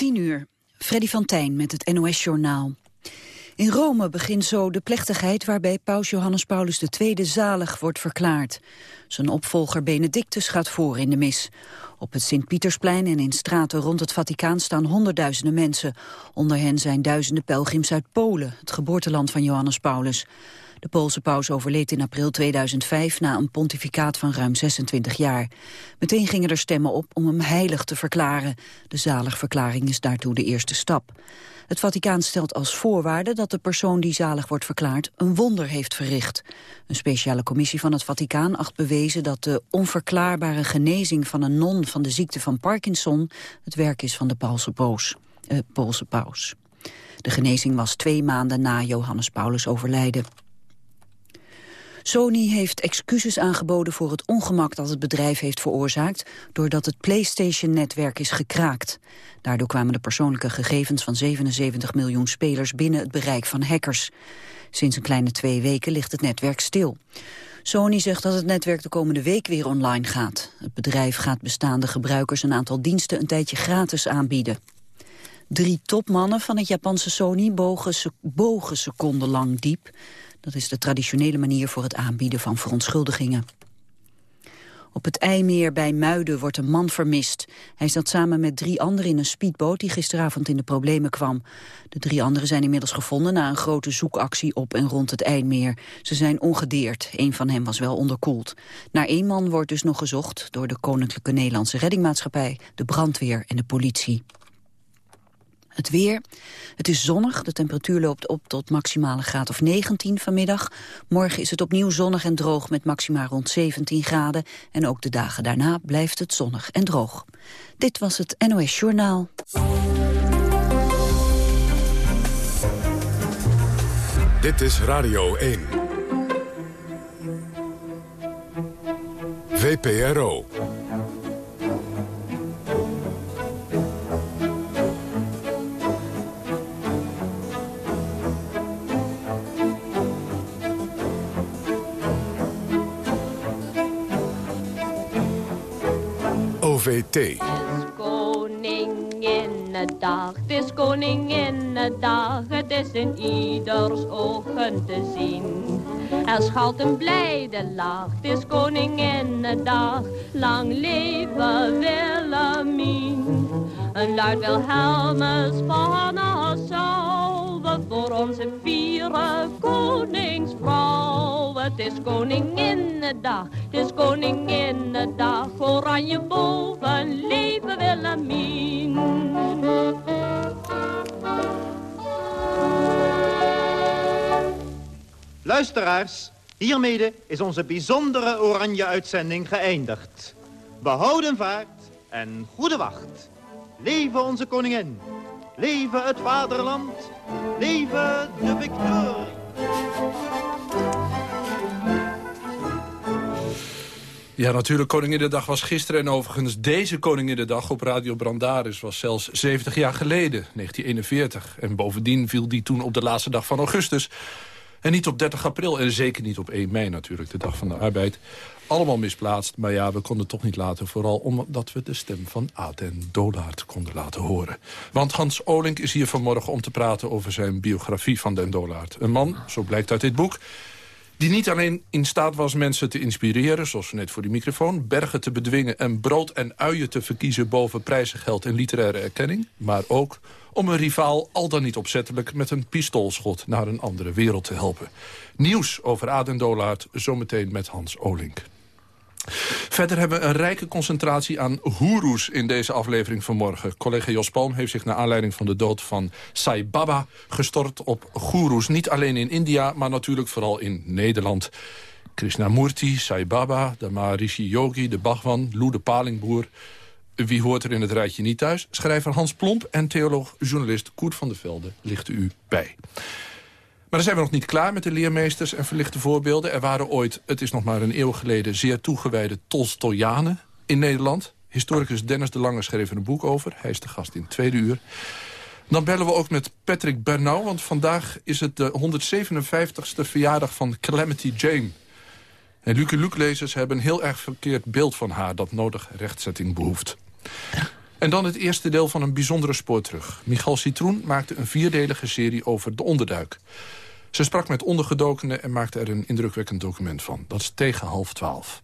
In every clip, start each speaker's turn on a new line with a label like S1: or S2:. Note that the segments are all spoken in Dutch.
S1: 10 uur. Freddy van Tijn met het NOS-journaal. In Rome begint zo de plechtigheid waarbij paus Johannes Paulus II zalig wordt verklaard. Zijn opvolger Benedictus gaat voor in de mis. Op het Sint-Pietersplein en in straten rond het Vaticaan staan honderdduizenden mensen. Onder hen zijn duizenden pelgrims uit Polen, het geboorteland van Johannes Paulus. De Poolse paus overleed in april 2005 na een pontificaat van ruim 26 jaar. Meteen gingen er stemmen op om hem heilig te verklaren. De zaligverklaring is daartoe de eerste stap. Het Vaticaan stelt als voorwaarde dat de persoon die zalig wordt verklaard een wonder heeft verricht. Een speciale commissie van het Vaticaan acht bewezen dat de onverklaarbare genezing van een non van de ziekte van Parkinson het werk is van de Poolse, eh, Poolse paus. De genezing was twee maanden na Johannes Paulus overlijden. Sony heeft excuses aangeboden voor het ongemak dat het bedrijf heeft veroorzaakt... doordat het PlayStation-netwerk is gekraakt. Daardoor kwamen de persoonlijke gegevens van 77 miljoen spelers binnen het bereik van hackers. Sinds een kleine twee weken ligt het netwerk stil. Sony zegt dat het netwerk de komende week weer online gaat. Het bedrijf gaat bestaande gebruikers een aantal diensten een tijdje gratis aanbieden. Drie topmannen van het Japanse Sony bogen, bogen secondenlang diep. Dat is de traditionele manier voor het aanbieden van verontschuldigingen. Op het IJmeer bij Muiden wordt een man vermist. Hij zat samen met drie anderen in een speedboot die gisteravond in de problemen kwam. De drie anderen zijn inmiddels gevonden na een grote zoekactie op en rond het IJmeer. Ze zijn ongedeerd. Een van hen was wel onderkoeld. Naar één man wordt dus nog gezocht door de Koninklijke Nederlandse Reddingmaatschappij, de brandweer en de politie. Het weer. Het is zonnig. De temperatuur loopt op tot maximale graad of 19 vanmiddag. Morgen is het opnieuw zonnig en droog met maxima rond 17 graden. En ook de dagen daarna blijft het zonnig en droog. Dit was het NOS Journaal.
S2: Dit is Radio 1. VPRO. OVT.
S3: Het is Koninginnedag, het is Koninginnedag, het is in ieders ogen te zien. Er schalt een blijde lach, het is Koninginnedag, lang leven Willemien. Een luid Wilhelmus van Nassau, we voor onze vieren koningsvrouw. Het is Koninginnedag, het is Koninginnedag, oranje boven, leven Willemien.
S4: Luisteraars, hiermee is onze bijzondere oranje-uitzending geëindigd. Behouden vaart en goede wacht. Leven onze koningin. Leven het vaderland. Leven de victorie.
S5: Ja, natuurlijk, Koninginnedag was gisteren... en overigens deze Koninginnedag op Radio Brandaris... was zelfs 70 jaar geleden, 1941. En bovendien viel die toen op de laatste dag van augustus... En niet op 30 april en zeker niet op 1 mei natuurlijk, de dag van de arbeid. Allemaal misplaatst, maar ja, we konden toch niet laten. Vooral omdat we de stem van Aden Dolaert konden laten horen. Want Hans Olink is hier vanmorgen om te praten over zijn biografie van Den Dolaert. Een man, zo blijkt uit dit boek, die niet alleen in staat was mensen te inspireren... zoals net voor die microfoon, bergen te bedwingen... en brood en uien te verkiezen boven prijzengeld en literaire erkenning... maar ook om een rivaal al dan niet opzettelijk... met een pistoolschot naar een andere wereld te helpen. Nieuws over Aden Dolaert, zometeen met Hans Olink. Verder hebben we een rijke concentratie aan goeroes in deze aflevering vanmorgen. Collega Jos Palm heeft zich naar aanleiding van de dood van Sai Baba gestort op goeroes. Niet alleen in India, maar natuurlijk vooral in Nederland. Krishnamurti, Sai Baba, de Maharishi Yogi, de Bhagwan, Lou de Palingboer. Wie hoort er in het rijtje niet thuis? Schrijver Hans Plomp en theoloog-journalist Koert van der Velde lichten u bij. Maar dan zijn we nog niet klaar met de leermeesters en verlichte voorbeelden. Er waren ooit, het is nog maar een eeuw geleden... zeer toegewijde Tolstoyanen in Nederland. Historicus Dennis de Lange schreef er een boek over. Hij is de gast in tweede uur. Dan bellen we ook met Patrick Bernau, want vandaag is het de 157ste verjaardag van Calamity Jane. En Luke Luke-lezers hebben een heel erg verkeerd beeld van haar... dat nodig rechtzetting behoeft. En dan het eerste deel van een bijzondere spoor terug. Michal Citroen maakte een vierdelige serie over de onderduik. Ze sprak met ondergedokenen en maakte er een indrukwekkend document van. Dat is tegen half twaalf.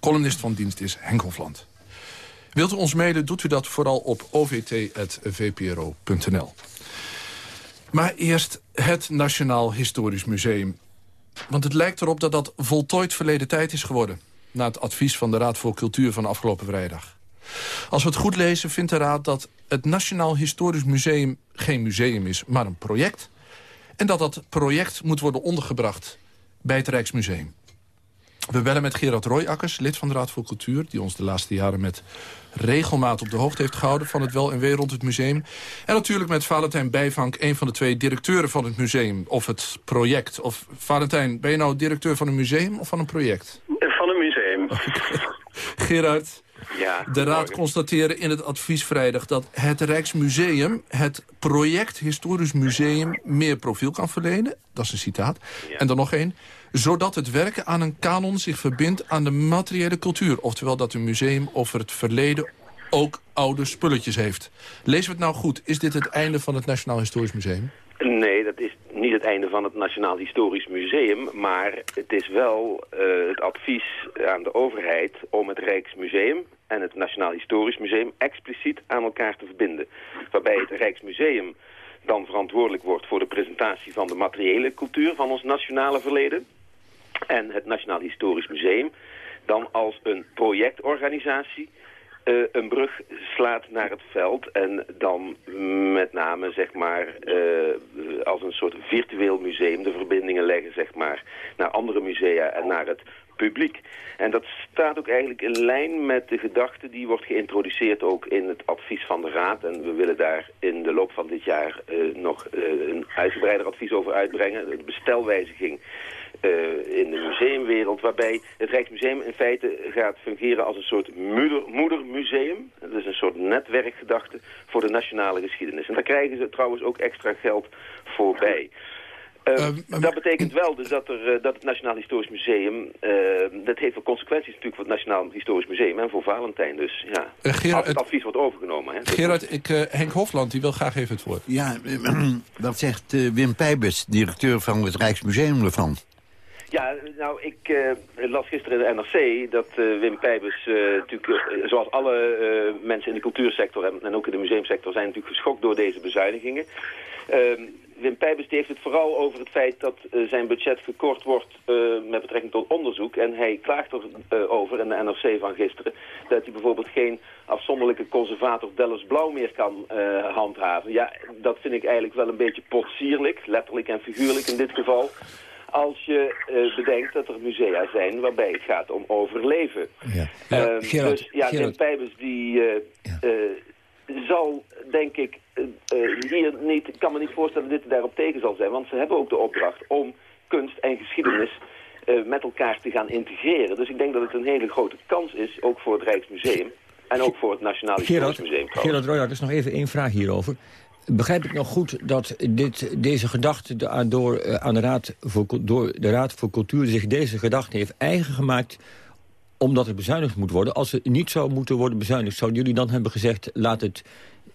S5: Columnist van dienst is Henk Hofland. Wilt u ons mailen, doet u dat vooral op ovt.vpro.nl. Maar eerst het Nationaal Historisch Museum. Want het lijkt erop dat dat voltooid verleden tijd is geworden... na het advies van de Raad voor Cultuur van afgelopen vrijdag. Als we het goed lezen vindt de Raad dat het Nationaal Historisch Museum... geen museum is, maar een project. En dat dat project moet worden ondergebracht bij het Rijksmuseum. We bellen met Gerard Royakkers, lid van de Raad voor Cultuur... die ons de laatste jaren met regelmaat op de hoogte heeft gehouden... van het wel en wee rond het museum. En natuurlijk met Valentijn Bijvank, een van de twee directeuren van het museum... of het project. Of Valentijn, ben je nou directeur van een museum of van een project?
S6: Van een museum.
S5: Gerard,
S6: Ja,
S5: de Raad constateerde in het advies vrijdag... dat het Rijksmuseum het project Historisch Museum meer profiel kan verlenen. Dat is een citaat. En dan nog één zodat het werken aan een kanon zich verbindt aan de materiële cultuur. Oftewel dat een museum over het verleden ook oude spulletjes heeft. Lezen we het nou goed? Is dit het einde van het Nationaal Historisch Museum?
S6: Nee, dat is het einde van het Nationaal Historisch Museum. Maar het is wel uh, het advies aan de overheid om het Rijksmuseum en het Nationaal Historisch Museum expliciet aan elkaar te verbinden. Waarbij het Rijksmuseum dan verantwoordelijk wordt voor de presentatie van de materiële cultuur van ons nationale verleden. En het Nationaal Historisch Museum dan als een projectorganisatie uh, een brug slaat naar het veld en dan met name zeg maar uh, als een soort virtueel museum de verbindingen leggen zeg maar naar andere musea en naar het publiek. En dat staat ook eigenlijk in lijn met de gedachte die wordt geïntroduceerd ook in het advies van de Raad. En we willen daar in de loop van dit jaar uh, nog een uitgebreider advies over uitbrengen. De bestelwijziging uh, in de museumwereld, waarbij het Rijksmuseum in feite gaat fungeren als een soort moeder, moedermuseum. Dat is een soort netwerkgedachte voor de nationale geschiedenis. En daar krijgen ze trouwens ook extra geld voor bij. Uh, uh, dat betekent wel dus dat, er, uh, dat het Nationaal Historisch Museum... dat heeft wel consequenties natuurlijk voor het Nationaal Historisch Museum... en voor Valentijn dus, ja.
S5: Gerard,
S6: als het advies wordt overgenomen. Hè.
S5: Gerard, ik, Henk Hofland, die wil graag even het woord.
S7: Ja, wat zegt Wim Pijbus, directeur van het Rijksmuseum ervan?
S6: Nou, ik uh, las gisteren in de NRC dat uh, Wim Pijbus, uh, natuurlijk, zoals alle mensen in de cultuursector en, en, ook in de museumsector, zijn natuurlijk geschokt door deze bezuinigingen. Ehm, Wim Pijbus heeft het vooral over het feit dat zijn budget gekort wordt met betrekking tot onderzoek. En hij klaagt erover in de NRC van gisteren dat hij bijvoorbeeld geen afzonderlijke conservator Dallas Blauw meer kan handhaven. Ja, dat vind ik eigenlijk wel een beetje potsierlijk, letterlijk en figuurlijk in dit geval als je uh, bedenkt dat er musea zijn waarbij het gaat om overleven.
S7: Ja.
S6: Ja, uh, Gerard, dus ja, Gerard. Pijbus die uh, ja. zal, denk ik, hier niet, ik kan me niet voorstellen dat dit daarop tegen zal zijn. Want ze hebben ook de opdracht om kunst en geschiedenis met elkaar te gaan integreren. Dus ik denk dat het een hele grote kans is, ook voor het Rijksmuseum. En ook voor het Nationaal Historisch Museum.
S8: Gerard is nog even één vraag hierover. Begrijp ik nog goed dat dit, deze gedachte door, aan de Raad voor, door de Raad voor Cultuur zich deze gedachte heeft eigen gemaakt omdat er bezuinigd moet worden? Als er niet zou moeten worden bezuinigd, zouden jullie dan hebben gezegd... laat, het,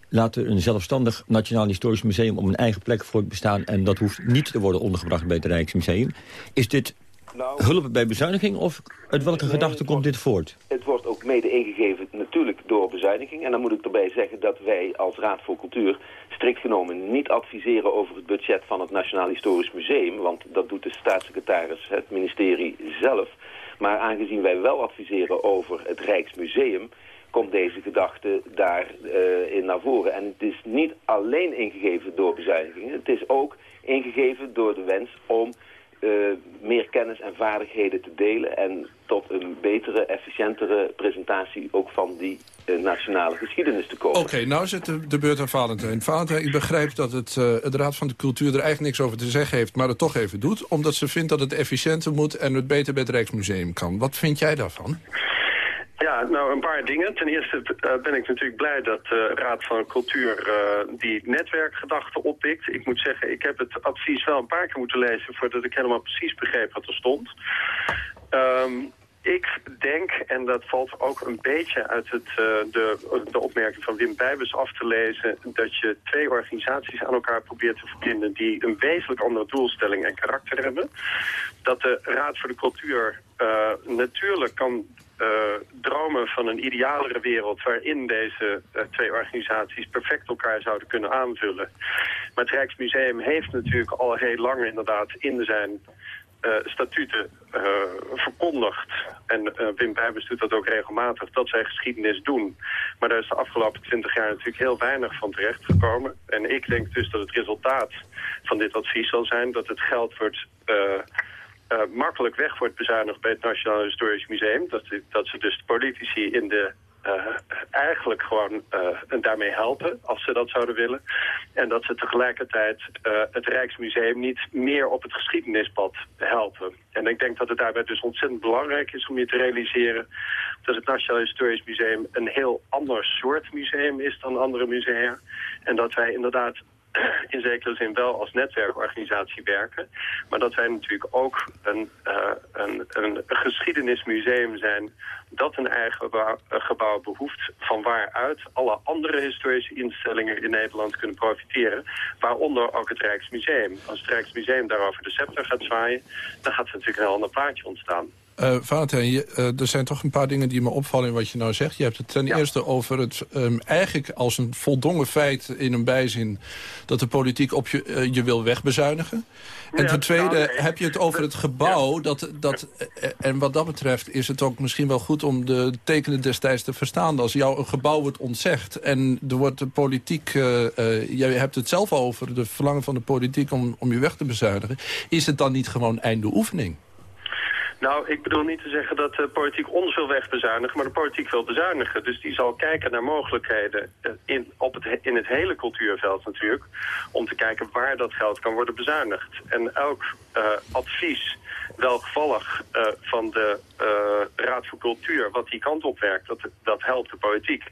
S8: laat er een zelfstandig Nationaal Historisch Museum op een eigen plek voor bestaan... en dat hoeft niet te worden ondergebracht bij het Rijksmuseum. Is dit nou, hulp bij bezuiniging of uit welke nee, gedachte komt dit voort?
S6: Het wordt ook mede ingegeven natuurlijk door bezuiniging. En dan moet ik erbij zeggen dat wij als Raad voor Cultuur strikt genomen niet adviseren over het budget van het Nationaal Historisch Museum. Want dat doet de staatssecretaris, het ministerie zelf. Maar aangezien wij wel adviseren over het Rijksmuseum komt deze gedachte daarin uh, naar voren. En het is niet alleen ingegeven door bezuinigingen. Het is ook ingegeven door de wens om uh, meer kennis en vaardigheden te delen... en tot een betere, efficiëntere presentatie ook van die uh, nationale geschiedenis te komen.
S5: Oké, nou zit de, de, beurt aan Valentijn. Valentijn, ik begrijp dat het, uh, het Raad van de Cultuur er eigenlijk niks over te zeggen heeft... maar het toch even doet, omdat ze vindt dat het efficiënter moet... en het beter bij het Rijksmuseum kan. Wat vind jij daarvan?
S9: Ja, nou een paar dingen. Ten eerste uh, ben ik natuurlijk blij dat de uh, Raad van Cultuur die netwerkgedachte oppikt. Ik moet zeggen, ik heb het advies wel een paar keer moeten lezen voordat ik helemaal precies begreep wat er stond. Um, ik denk, en dat valt ook een beetje uit het, de, de opmerking van Wim Bijbers af te lezen... dat je twee organisaties aan elkaar probeert te verbinden... die een wezenlijk andere doelstelling en karakter hebben. Dat de Raad voor de Cultuur natuurlijk kan uh, dromen van een idealere wereld... waarin deze uh, twee organisaties perfect elkaar zouden kunnen aanvullen. Maar het Rijksmuseum heeft natuurlijk al heel lang inderdaad in zijn uh, statuten verkondigd. En Wim Bijbers doet dat ook regelmatig, dat zij geschiedenis doen. Maar daar is de afgelopen twintig jaar natuurlijk heel weinig van terechtgekomen. En ik denk dus dat het resultaat van dit advies zal zijn... dat het geld wordt... makkelijk weg wordt bezuinigd bij het Nationaal Historisch Museum. Dat, dat ze dus de politici in de uh, eigenlijk gewoon uh, daarmee helpen, als ze dat zouden willen. En dat ze tegelijkertijd het Rijksmuseum niet meer op het geschiedenispad helpen. En ik denk dat het daarbij dus ontzettend belangrijk is om je te realiseren... dat het Nationaal Historisch Museum een heel ander soort museum is dan andere musea. En dat wij inderdaad in zekere zin wel als netwerkorganisatie werken. Maar dat wij natuurlijk ook een, uh, een, een geschiedenismuseum zijn dat een eigen gebouw, behoeft van waaruit alle andere historische instellingen in Nederland kunnen profiteren. Waaronder ook het Rijksmuseum. Als het Rijksmuseum daarover de scepter gaat zwaaien, dan gaat er natuurlijk een ander plaatje ontstaan.
S5: Uh, Valentijn, je, uh, er zijn toch een paar dingen die me opvallen in wat je nou zegt. Je hebt het ten ja. eerste over het um, eigenlijk als een voldongen feit in een bijzin... dat de politiek op je, uh, je wil wegbezuinigen. En ja, ten tweede nou, nee. heb je het over het gebouw. Ja. Dat, dat, en wat dat betreft is het ook misschien wel goed om de tekenen destijds te verstaan. Als jou een gebouw wordt ontzegd en er wordt de politiek... jij hebt het zelf over, de verlangen van de politiek om, om je weg te bezuinigen. Is het dan niet gewoon einde oefening?
S9: Nou, ik bedoel niet te zeggen dat de politiek ons wil wegbezuinigen, maar de politiek wil bezuinigen. Dus die zal kijken naar mogelijkheden in, op het, in het hele cultuurveld natuurlijk, om te kijken waar dat geld kan worden bezuinigd. En elk uh, advies welgevallig uh, van de uh, Raad voor Cultuur, wat die kant op werkt, dat, dat helpt de politiek.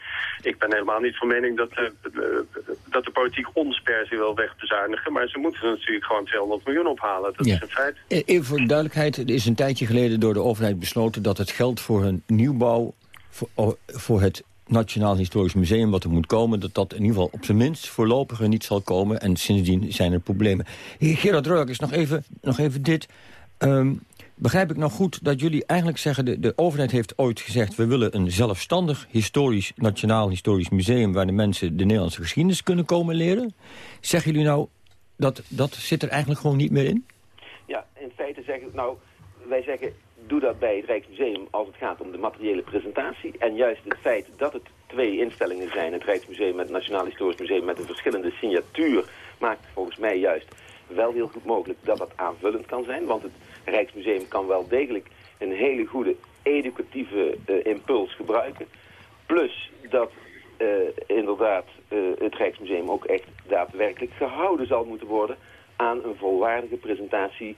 S9: Ik ben helemaal niet van mening dat de, de, dat de politiek ons per se wil wegbezuinigen, maar ze moeten er natuurlijk gewoon 200 miljoen ophalen. Dat ja. is een feit.
S8: Even voor de duidelijkheid, er is een tijdje geleden door de overheid besloten dat het geld voor een nieuwbouw, voor, voor het Nationaal Historisch Museum wat er moet komen... dat dat in ieder geval op zijn minst voorlopig er niet zal komen. En sindsdien zijn er problemen. Gerard Royak is nog even, nog even dit. Um, begrijp ik nou goed dat jullie eigenlijk zeggen... De, de overheid heeft ooit gezegd... we willen een zelfstandig historisch, nationaal historisch museum... waar de mensen de Nederlandse geschiedenis kunnen komen leren. Zeggen jullie nou, dat, dat zit er eigenlijk gewoon niet meer in?
S6: Ja, in feite zeggen... Nou, wij zeggen, doe dat bij het Rijksmuseum als het gaat om de materiële presentatie. En juist het feit dat het twee instellingen zijn... het Rijksmuseum en het Nationaal Historisch Museum... met een verschillende signatuur... maakt volgens mij juist wel heel goed mogelijk dat dat aanvullend kan zijn. Want het Rijksmuseum kan wel degelijk een hele goede educatieve uh, impuls gebruiken. Plus dat uh, inderdaad uh, het Rijksmuseum ook echt daadwerkelijk gehouden zal moeten worden aan een volwaardige presentatie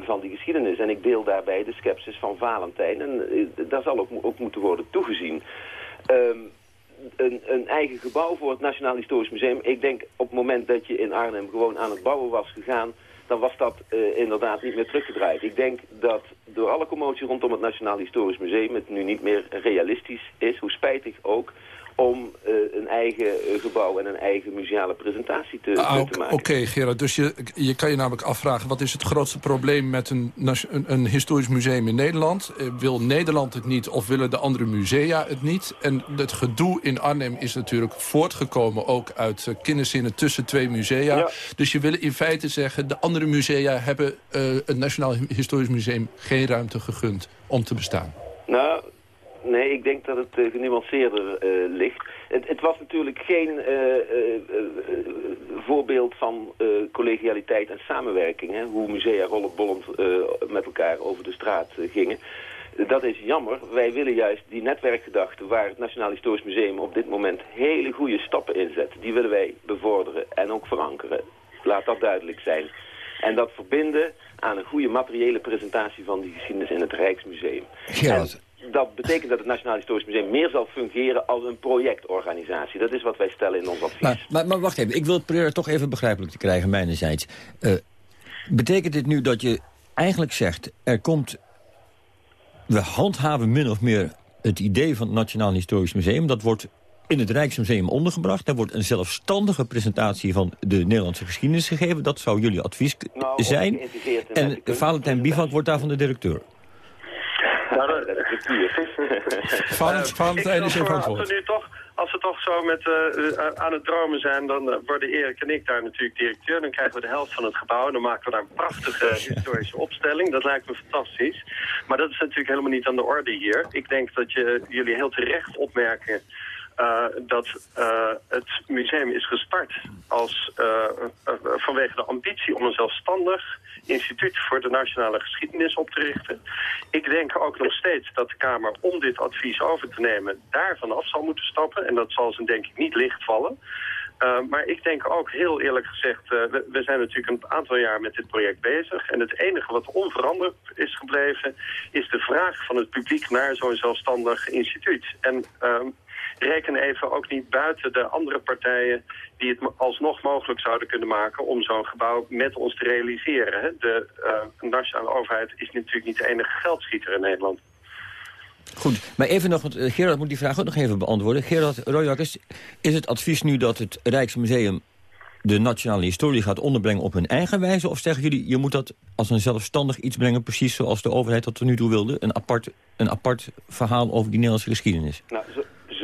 S6: van die geschiedenis. En ik deel daarbij de scepsis van Valentijn en daar zal ook, ook moeten worden toegezien. Um, een, een, eigen gebouw voor het Nationaal Historisch Museum. Ik denk op het moment dat je in Arnhem gewoon aan het bouwen was gegaan dan was dat uh, inderdaad niet meer teruggedraaid. Ik denk dat door alle commotie rondom het Nationaal Historisch Museum... het nu niet meer realistisch is, hoe spijtig ook om uh, een eigen uh, gebouw en een eigen museale presentatie te, ah, te maken.
S5: Oké, okay, Gerard, dus je, je kan je namelijk afvragen... wat is het grootste probleem met een, een, een historisch museum in Nederland? Uh, wil Nederland het niet of willen de andere musea het niet? En het gedoe in Arnhem is natuurlijk voortgekomen... ook uit kinderzinnen tussen twee musea. Ja. Dus je wil in feite zeggen... de andere musea hebben het Nationaal Historisch Museum geen ruimte gegund om te bestaan.
S6: Nou, Nee, ik denk dat het uh, genuanceerder uh, ligt. Het, het, was natuurlijk geen uh, voorbeeld van collegialiteit en samenwerking. Hè? Hoe musea rollenbollend met elkaar over de straat gingen. Dat is jammer. Wij willen juist die netwerkgedachte waar het Nationaal Historisch Museum op dit moment hele goede stappen in zet. Die willen wij bevorderen en ook verankeren. Laat dat duidelijk zijn. En dat verbinden aan een goede materiële presentatie van die geschiedenis in het Rijksmuseum.
S8: Gerard,
S6: dat betekent dat het Nationaal Historisch Museum meer zal fungeren als een projectorganisatie. Dat is wat wij stellen in ons advies.
S8: Maar, maar, maar wacht even, ik wil het proberen toch even begrijpelijk te krijgen, mijnerzijds. Uh, betekent dit nu dat je eigenlijk zegt, er komt we handhaven min of meer het idee van het Nationaal Historisch Museum. Dat wordt in het Rijksmuseum ondergebracht. Daar wordt een zelfstandige presentatie van de Nederlandse geschiedenis gegeven. Dat zou jullie advies
S6: Nou,
S8: zijn. En Valentijn Bivak wordt daarvan de directeur.
S9: Nou,
S6: Dat is
S5: is
S9: Ik
S5: even
S9: stel
S5: aan het
S9: voor,
S5: woord.
S9: Als we nu toch, als we toch zo met, eh, eh, aan het dromen zijn, dan eh, worden Erik en ik daar natuurlijk directeur. Dan krijgen we de helft van het gebouw en dan maken we daar een prachtige historische opstelling. Dat lijkt me fantastisch. Maar dat is natuurlijk helemaal niet aan de orde hier. Ik denk dat je, jullie heel terecht opmerken eh, dat eh, het museum is gestart als, eh, vanwege de ambitie om een zelfstandig instituut voor de nationale geschiedenis op te richten. Ik denk ook nog steeds dat de Kamer, om dit advies over te nemen, daarvan af zal moeten stappen. En dat zal ze denk ik niet licht vallen. Maar ik denk ook heel eerlijk gezegd, we, zijn natuurlijk een aantal jaar met dit project bezig. En het enige wat onveranderd is gebleven, is de vraag van het publiek naar zo'n zelfstandig instituut. En uh, reken even ook niet buiten de andere partijen die het alsnog mogelijk zouden kunnen maken om zo'n gebouw met ons te realiseren. De nationale overheid is natuurlijk niet de enige geldschieter in Nederland.
S8: Goed, maar even nog, want Gerard moet die vraag ook nog even beantwoorden. Gerard Royakkers, is het advies nu dat het Rijksmuseum de nationale historie gaat onderbrengen op hun eigen wijze? Of zeggen jullie, je moet dat als een zelfstandig iets brengen... precies zoals de overheid dat er nu toe wilde? Een apart, een apart verhaal over die Nederlandse geschiedenis?
S6: Nou,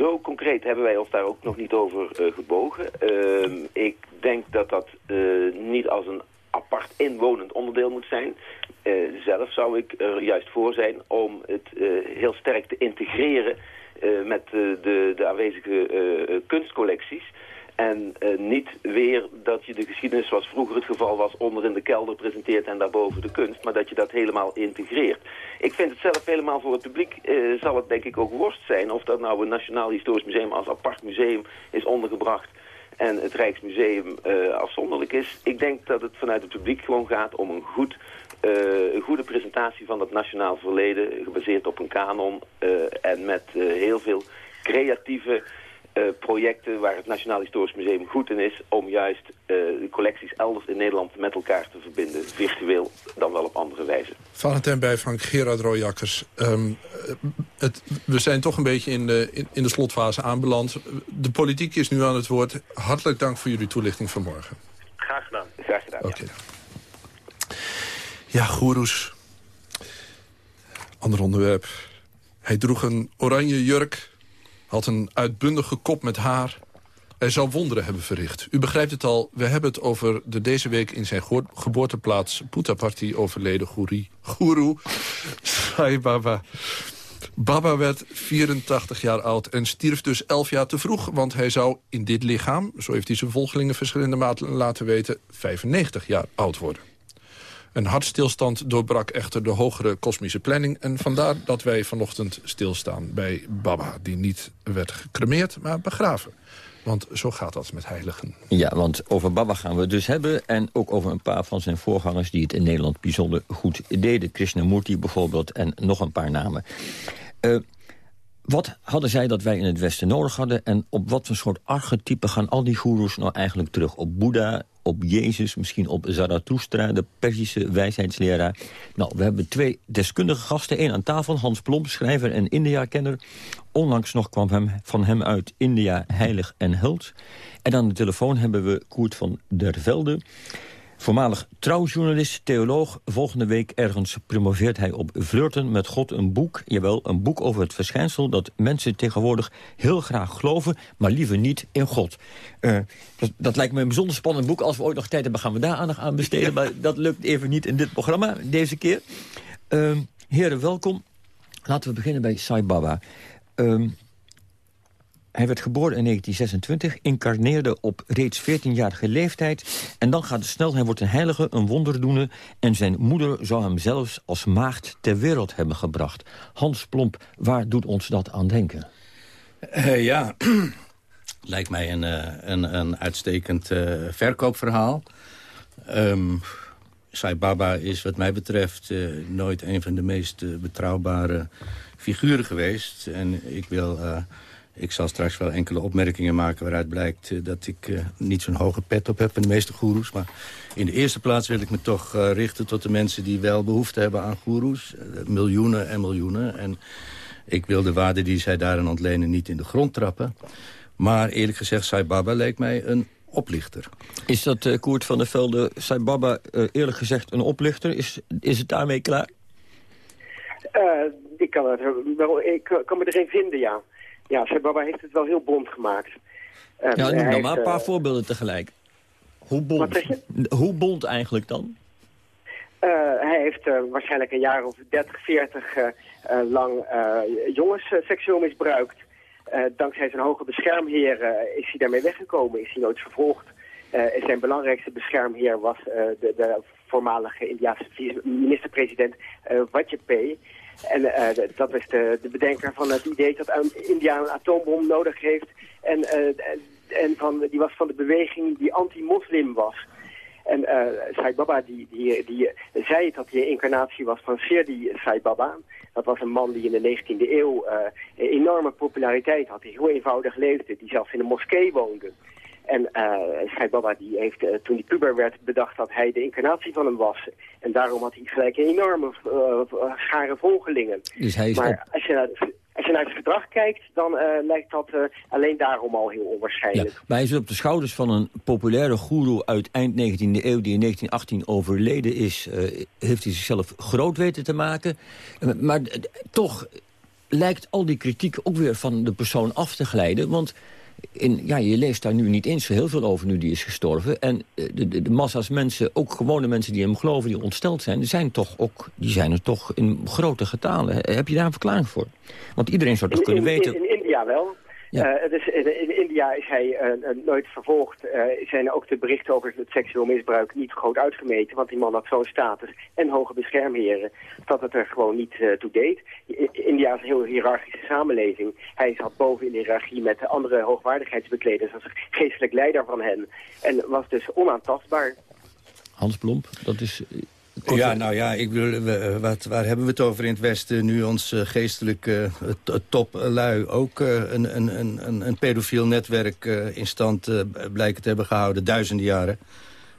S6: zo, concreet hebben wij ons daar ook nog niet over uh, gebogen. Uh, ik denk dat dat uh, niet als een apart inwonend onderdeel moet zijn. Uh, zelf zou ik er juist voor zijn om het heel sterk te integreren met de, de, aanwezige kunstcollecties. En niet weer dat je de geschiedenis zoals vroeger het geval was onder in de kelder presenteert en daarboven de kunst. Maar dat je dat helemaal integreert. Ik vind het zelf helemaal voor het publiek zal het denk ik ook worst zijn of dat nou een Nationaal Historisch Museum als apart museum is ondergebracht en het Rijksmuseum uh, afzonderlijk is. Ik denk dat het vanuit het publiek gewoon gaat om een, goed, goede presentatie van het nationaal verleden... gebaseerd op een kanon en met heel veel creatieve projecten... waar het Nationaal Historisch Museum goed in is... om juist de collecties elders in Nederland met elkaar te verbinden. Virtueel, dan wel op andere wijze.
S5: Valentijn Bijvank, Gerard Rooijakkers. Um, het, we zijn toch een beetje in de, in, in de slotfase aanbeland. De politiek is nu aan het woord. Hartelijk dank voor jullie toelichting vanmorgen.
S9: Graag gedaan.
S6: Graag gedaan,
S5: Oké. Okay. Ja, goeroes. Ander onderwerp. Hij droeg een oranje jurk, had een uitbundige kop met haar... Hij zou wonderen hebben verricht. U begrijpt het al, we hebben het over de deze week in zijn geboorteplaats... Puttaparty overleden goerie, guru Sai Baba. Baba werd 84 jaar oud en stierf dus 11 jaar te vroeg... want hij zou in dit lichaam, zo heeft hij zijn volgelingen verschillende maten laten weten... 95 jaar oud worden. Een hartstilstand doorbrak echter de hogere kosmische planning... en vandaar dat wij vanochtend stilstaan bij Baba... die niet werd gecremeerd, maar begraven. Want zo gaat dat met heiligen.
S8: Ja, want over Baba gaan we het dus hebben. En ook over een paar van zijn voorgangers die het in Nederland bijzonder goed deden. Krishnamurti bijvoorbeeld en nog een paar namen. Uh, wat hadden zij dat wij in het Westen nodig hadden? En op wat voor soort archetypen gaan al die goeroes nou eigenlijk terug? Op Boeddha, op Jezus, misschien op Zarathustra, de Persische wijsheidsleraar. Nou, we hebben twee deskundige gasten. één aan tafel, Hans Plomp, schrijver en India-kenner. Onlangs nog kwam hem, van hem uit India heilig en held. En aan de telefoon hebben we Koert van der Velde... Voormalig trouwjournalist, theoloog. Volgende week ergens promoveert hij op Flirten met God een boek. Jawel, een boek over het verschijnsel dat mensen tegenwoordig heel graag geloven... maar liever niet in God. Uh, dat, dat, lijkt me een bijzonder spannend boek. Als we ooit nog tijd hebben, gaan we daar aandacht aan besteden. maar dat lukt even niet in dit programma, deze keer. Uh, heren, welkom. Laten we beginnen bij Sai Baba. Uh, hij werd geboren in 1926, incarneerde op reeds 14-jarige leeftijd... en dan gaat het snel, hij wordt een heilige, een wonderdoener... en zijn moeder zou hem zelfs als maagd ter wereld hebben gebracht. Hans Plomp, waar doet ons dat aan denken?
S10: Uh, ja, lijkt mij een, uh, een, een uitstekend uh, verkoopverhaal. Um, Sai Baba is wat mij betreft nooit een van de meest betrouwbare figuren geweest. En ik wil Ik zal straks wel enkele opmerkingen maken waaruit blijkt eh, dat ik uh, niet zo'n hoge pet op heb van de meeste goeroes. Maar in de eerste plaats wil ik me toch uh, richten tot de mensen die wel behoefte hebben aan goeroes. miljoenen en miljoenen. En ik wil de waarde die zij daarin ontlenen niet in de grond trappen. Maar eerlijk gezegd, Sai Baba leek mij een oplichter.
S8: Is dat, uh, Koert van der Velde, Sai Baba uh, eerlijk gezegd een oplichter? Is, is het daarmee klaar?
S11: Uh, ik, kan het, wel, ik kan me erin vinden, ja. Ja, Sai Baba heeft het wel heel bond gemaakt.
S8: ja, noem dan maar een paar voorbeelden tegelijk. Hoe bond? Hoe bond eigenlijk dan?
S11: hij heeft waarschijnlijk een jaar of 30, 40 lang jongens seksueel misbruikt. Dankzij zijn hoge beschermheer is hij daarmee weggekomen, is hij nooit vervolgd. Zijn belangrijkste beschermheer was de, de, voormalige Indiaanse minister-president Vajpayee. En dat was de, de, bedenker van het idee dat India een atoombom nodig heeft. En, en van, die was van de beweging die anti-moslim was. En uh, Sai Baba die, die, die, zei dat hij een incarnatie was van Sirdi Sai Baba. Dat was een man die in de 19e eeuw uh, enorme populariteit had. Die heel eenvoudig leefde, die zelfs in een moskee woonde. En uh, Sai Baba die heeft uh, toen hij puber werd bedacht dat hij de incarnatie van hem was. En daarom had hij gelijk een enorme uh, schare volgelingen.
S8: Dus hij is
S11: maar als je naar de, als je naar het gedrag kijkt, dan uh, lijkt dat uh, alleen daarom al heel onwaarschijnlijk. Ja,
S8: maar hij is op de schouders van een populaire goeroe uit eind 19e eeuw... die in 1918 overleden is, uh, heeft hij zichzelf groot weten te maken. maar toch lijkt al die kritiek ook weer van de persoon af te glijden. Want in, ja, je leest daar nu niet eens zo heel veel over nu die is gestorven. En eh, de, de, de, massa's mensen, ook gewone mensen die hem geloven... die ontsteld zijn, die zijn, toch ook, die zijn er toch in grote getalen. Heb je daar een verklaring voor? Want iedereen zou toch kunnen weten...
S11: In India wel. Ja. Uh, dus in India is hij uh, nooit vervolgd. Uh, zijn ook de berichten over het seksueel misbruik niet groot uitgemeten. Want die man had zo'n status en hoge beschermheren dat het er gewoon niet toe deed. India is een heel hiërarchische samenleving. Hij zat boven in de hiërarchie met de andere hoogwaardigheidsbekleders als geestelijk leider van hen. En was dus onaantastbaar.
S8: Hans Blomp, dat is
S10: ja, nou ja, ik wil, wat, waar hebben we het over in het Westen... nu ons uh, geestelijke uh, toplui ook uh, een, een, een, een pedofiel netwerk in stand blijken te hebben gehouden... duizenden jaren.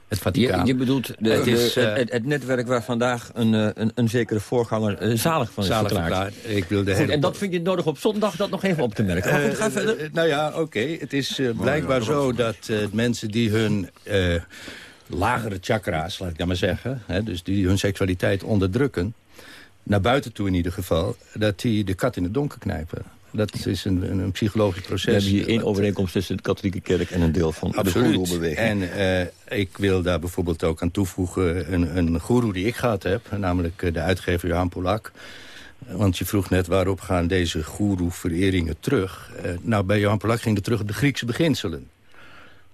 S10: Het Vaticaan.
S8: Je, je bedoelt de, het, is, het, het, netwerk waar vandaag een, een, een zekere voorganger zalig van is zalig verklaard.
S10: Ik wil de
S8: goed, en dat vind je nodig op zondag dat nog even op te merken. Maar goed, ga verder.
S10: nou ja, oké. Het is blijkbaar zo dat mensen die hun lagere chakra's, laat ik dat maar zeggen... Hè, dus die hun seksualiteit onderdrukken... naar buiten toe in ieder geval, dat die de kat in het donker knijpen. Dat is een, een, psychologisch proces. We
S8: hebben hier één overeenkomst tussen de katholieke kerk en een deel van
S10: Absoluut.
S8: de beweging.
S10: En uh, ik wil daar bijvoorbeeld ook aan toevoegen een, een goeroe die ik gehad heb. Namelijk eh, de uitgever Johan Polak. Want je vroeg net waarop gaan deze goeroe-vereringen terug. Uh, nou, bij Johan Polak ging het terug op de Griekse beginselen.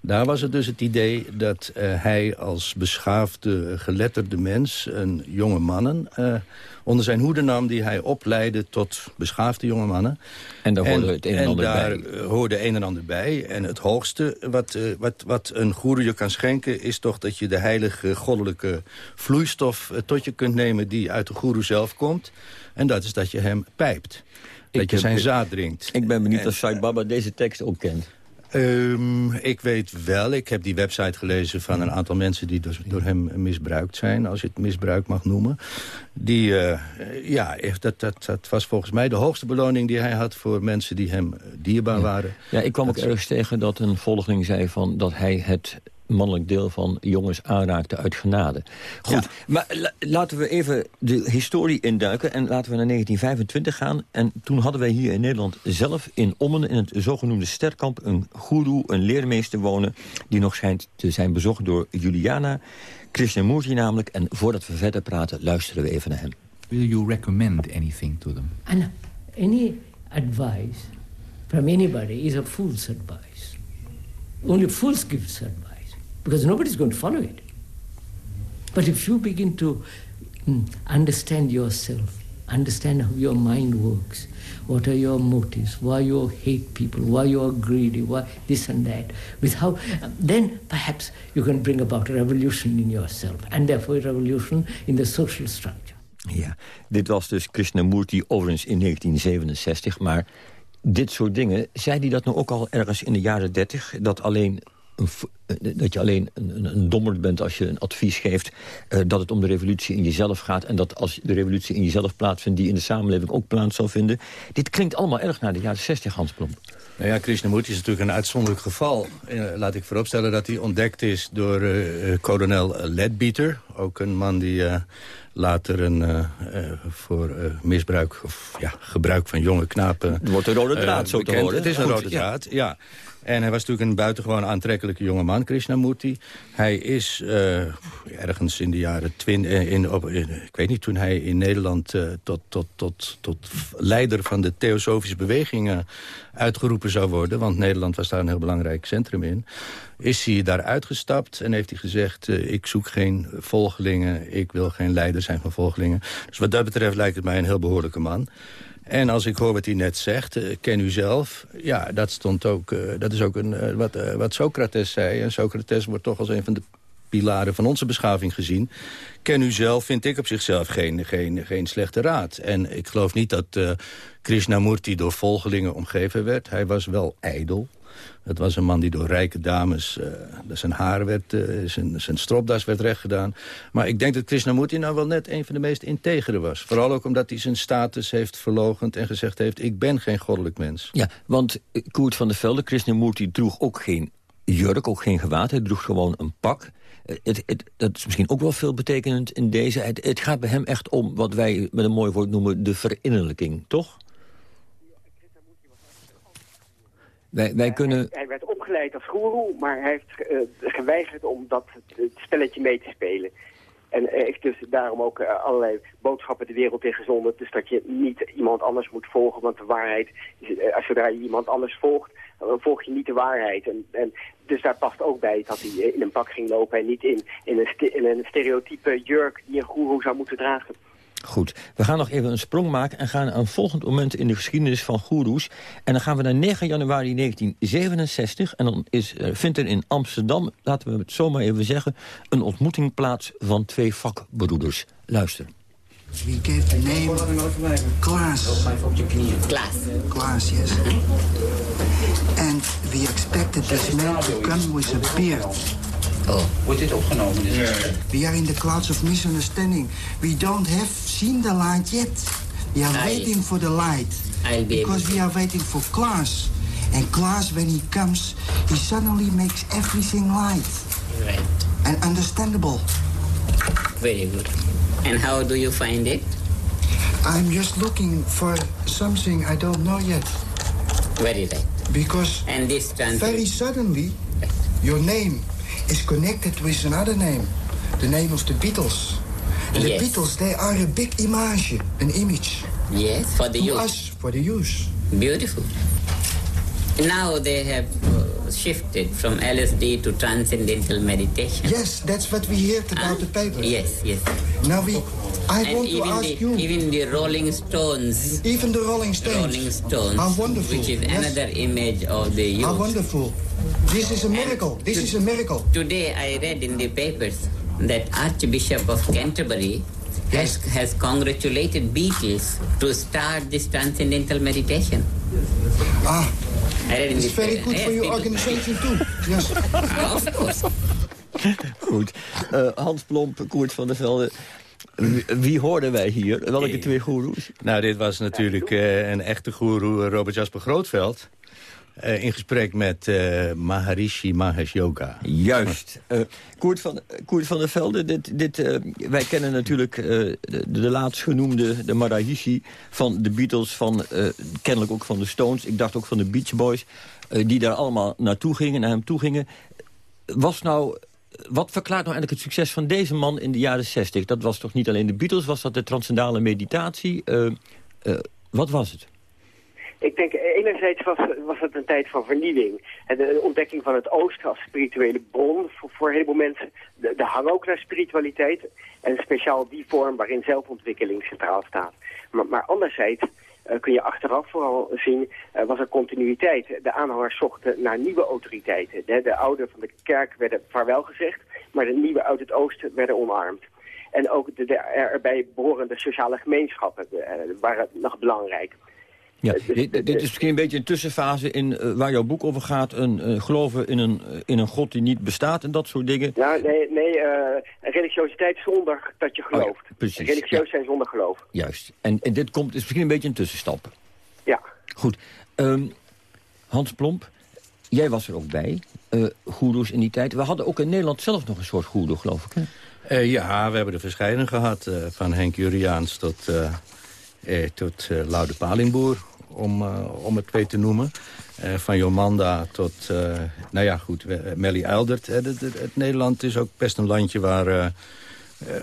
S10: Daar was het dus het idee dat uh, hij als beschaafde, geletterde mens... een jonge mannen uh, onder zijn hoede nam... die hij opleidde tot beschaafde jonge mannen.
S8: En daar hoorde het een en, ander
S10: daar
S8: bij.
S10: hoorde een en ander bij. En het hoogste wat, uh, wat, wat een goeroe je kan schenken... is toch dat je de heilige goddelijke vloeistof tot je kunt nemen... die uit de goeroe zelf komt. En dat is dat je hem pijpt. Dat ik je zijn zaad drinkt.
S8: Ik ben benieuwd of Sai Baba deze tekst ook kent.
S10: Um, ik weet wel, ik heb die website gelezen van een aantal mensen... die dus door hem misbruikt zijn, als je het misbruik mag noemen. Die, uh, ja, dat, dat, dat was volgens mij de hoogste beloning die hij had... voor mensen die hem dierbaar waren.
S8: Ja, ik kwam
S10: dat
S8: ook ergens tegen dat een volgeling zei van dat hij het mannelijk deel van jongens aanraakte uit genade. Goed, maar laten we even de historie induiken... en laten we naar 1925 gaan. En toen hadden wij hier in Nederland zelf in Ommen... in het zogenoemde Sterkamp een goeroe, een leermeester wonen... die nog schijnt te zijn bezocht door Juliana Krishnamurti namelijk. En voordat we verder praten, luisteren we even naar hem.
S12: Will you recommend anything to them?
S13: And any advice from anybody is a fool's advice. Only fools give advice. Because nobody's going to follow it. But if you begin to mm, understand yourself, understand how your mind works, what are your motives, why you hate people, why you are greedy, why this and that, with how, then perhaps you can bring about a revolution in yourself, and therefore a revolution in the social structure.
S8: Ja, dit was dus Krishnamurti overigens in 1967, maar dit soort dingen. Zei hij dat nou ook al ergens in de jaren dertig? Dat alleen dat je alleen een, een, dommerd bent als je een advies geeft... eh, dat het om de revolutie in jezelf gaat... en dat als de revolutie in jezelf plaatsvindt... die in de samenleving ook plaats zal vinden. Dit klinkt allemaal erg naar de jaren 60, Hans Plomp.
S10: Nou ja, Krishnamurti is natuurlijk een uitzonderlijk geval. Eh, laat ik vooropstellen dat hij ontdekt is door eh, eh, kolonel Ledbeater. Ook een man die eh, later een, eh, eh, voor eh, misbruik of ja, gebruik van jonge knapen...
S8: Het wordt een rode draad,
S10: eh,
S8: zo te horen.
S10: Het is een rode
S8: ja.
S10: draad, ja. En hij was natuurlijk een buitengewoon aantrekkelijke jonge man, Krishnamurti. Hij is eh, ergens in de jaren twintig, in- ik weet niet, toen hij in Nederland eh, tot, tot, tot, tot leider van de theosofische beweging eh, uitgeroepen zou worden. Want Nederland was daar een heel belangrijk centrum in. Is hij daar uitgestapt en heeft hij gezegd, eh, ik zoek geen volgelingen. Ik wil geen leider zijn van volgelingen. Dus wat dat betreft lijkt het mij een heel behoorlijke man. En als ik hoor wat hij net zegt, eh, ken u zelf. Ja, dat, stond ook, eh, dat is ook een, wat, wat Socrates zei. En Socrates wordt toch als een van de pilaren van onze beschaving gezien. Ken u zelf, vind ik op zichzelf geen, geen, geen slechte raad. En ik geloof niet dat Krishnamurti door volgelingen omgeven werd. Hij was wel ijdel. Het was een man die door rijke dames... eh, zijn haar werd, eh, zijn, zijn stropdas werd rechtgedaan. Maar ik denk dat Krishnamurti nou wel net een van de meest integere was. Vooral ook omdat hij zijn status heeft verlogend en gezegd heeft... ik ben geen goddelijk mens.
S8: Ja, want eh, Koert van der Velde, Krishnamurti, droeg ook geen jurk, ook geen gewaad. Hij droeg gewoon een pak. Het, het, dat is misschien ook wel veel betekenend in deze. Het, het gaat bij hem echt om wat wij met een mooi woord noemen de verinnerlijking, toch? Wij, wij kunnen...
S11: Hij werd opgeleid als goeroe, maar hij heeft eh, geweigerd om dat het spelletje mee te spelen. En heeft dus daarom ook eh, allerlei boodschappen de wereld in gezonden. Dus dat je niet iemand anders moet volgen, want de waarheid, is, eh, als zodra je iemand anders volgt, dan volg je niet de waarheid. En, en dus daar past ook bij dat hij in een pak ging lopen en niet in, in, een, in een stereotype jurk die een goeroe zou moeten dragen.
S8: Goed, we gaan nog even een sprong maken... en gaan naar een volgend moment in de geschiedenis van goeroes. En dan gaan we naar 9 januari 1967. En dan is, eh, vindt er in Amsterdam, laten we het zomaar even zeggen... een ontmoeting plaats van twee vakbroeders. Luister.
S14: We gave the name Klaas.
S15: Klaas.
S14: Klaas, yes. And we expected this man to come with a beard.
S15: Oh. Wordt dit opgenomen? Dus?
S14: We are in the clouds of misunderstanding. We don't have seen the light yet. We are
S15: I-
S14: waiting for the light.
S15: I'll be
S14: Because
S15: to.
S14: we are waiting for Klaas. And Klaas, when he comes, he suddenly makes everything light
S15: Right.
S14: and understandable.
S15: Very good. And how do you find it?
S14: I'm just looking for something I don't know yet.
S15: Very right.
S14: Because
S15: And this trans-
S14: very suddenly, your name is connected with another name. The name of the Beatles. And the. Beatles, they are a big image, an image.
S15: Yes, for the
S14: to
S15: youth.
S14: us, for the youth.
S15: Beautiful. Now they have uh, shifted from LSD to transcendental meditation.
S14: Yes, that's what we heard about the paper.
S15: Yes, yes.
S14: Now we, I
S15: and
S14: want to ask
S15: the,
S14: you.
S15: Even the Rolling Stones.
S14: Even the Rolling Stones.
S15: Rolling Stones.
S14: How wonderful.
S15: Which is
S14: Yes.
S15: another image of the youth.
S14: How wonderful. This is a miracle. This is a miracle.
S15: Today I read in the papers that Archbishop of Canterbury has, has congratulated Beatles to start this transcendental meditation.
S14: Ah,
S15: I read in
S14: it's very good for your organization too. Yes.
S15: of course.
S8: Goed. Eh, Hans Plomp, Koert van der Velde. Wie, hoorden wij hier? Welke twee goeroes?
S10: Nou, dit was natuurlijk eh, een echte goeroe, Robert Jasper Grootveld. Eh, in gesprek met eh, Maharishi Mahesh Yoga.
S8: Juist. Eh, Koert, van, Koert van der Velde, dit, dit, wij kennen natuurlijk de, de laatst genoemde, de Maharishi van de Beatles, van, kennelijk ook van de Stones, ik dacht ook van de Beach Boys, die daar allemaal naartoe gingen, naar hem toe gingen. Was nou, wat verklaart nou eigenlijk het succes van deze man in de jaren 60? Dat was toch niet alleen de Beatles, was dat de transcendale meditatie? Wat was het?
S11: Ik denk, enerzijds was, was het een tijd van vernieuwing. En de ontdekking van het oosten als spirituele bron voor, voor een mensen. De, hang ook naar spiritualiteit. En speciaal die vorm waarin zelfontwikkeling centraal staat. Maar, maar anderzijds eh, kun je achteraf vooral zien, eh, was er continuïteit. De aanhangers zochten naar nieuwe autoriteiten. De, de van de kerk werden vaarwel gezegd, maar de nieuwe uit het oosten werden omarmd. En ook de, erbij behorende sociale gemeenschappen eh, waren nog belangrijk.
S8: Ja, dit, dit is misschien een beetje een tussenfase in uh, waar jouw boek over gaat. Een, uh, geloven in een, uh, in een god die niet bestaat en dat soort dingen.
S11: Ja, nee, nee religiositeit zonder dat je gelooft.
S8: Oh ja, precies.
S11: Religieus zijn zonder geloof.
S8: Juist. En, en dit komt, is misschien een beetje een tussenstap.
S11: Ja.
S8: Goed. Um, Hans Plomp, jij was er ook bij. Uh, goeroes in die tijd. We hadden ook in Nederland zelf nog een soort goeroe, geloof ik. Hè?
S10: Uh, ja, we hebben er verschillende gehad. Uh, van Henk Juriaans tot, eh, tot Laude Palingboer, om, om het twee te noemen. van Jomanda tot, nou ja, goed, Melly Eildert. Het, Nederland is ook best een landje waar...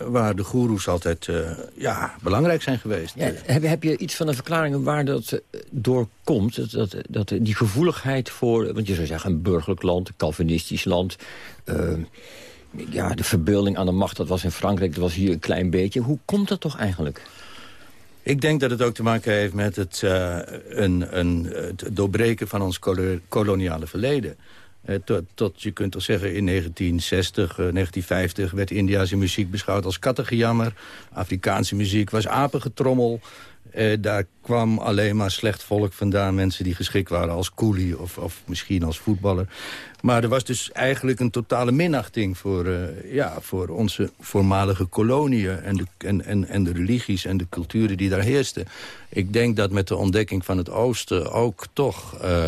S10: waar de goeroes altijd ja, belangrijk zijn geweest.
S8: Ja, heb, je iets van een verklaring waar dat door komt? Dat, dat, die gevoeligheid voor, want je zou zeggen een burgerlijk land, een Calvinistisch land... Ja, de verbeelding aan de macht, dat was in Frankrijk, dat was hier een klein beetje. Hoe komt dat toch eigenlijk?
S10: Ik denk dat het ook te maken heeft met het, uh, een, een, het doorbreken van ons koloniale verleden. Uh, tot, tot, je kunt toch zeggen, in 1960, uh, 1950 werd Indiase muziek beschouwd als kattengejammer. Afrikaanse muziek was apengetrommel. Uh, daar kwam alleen maar slecht volk vandaan. Mensen die geschikt waren als coolie of, of misschien als voetballer. Maar er was dus eigenlijk een totale minachting voor, uh, ja, voor onze voormalige koloniën... En de, en, en, en de religies en de culturen die daar heersten. Ik denk dat met de ontdekking van het Oosten ook toch... Uh,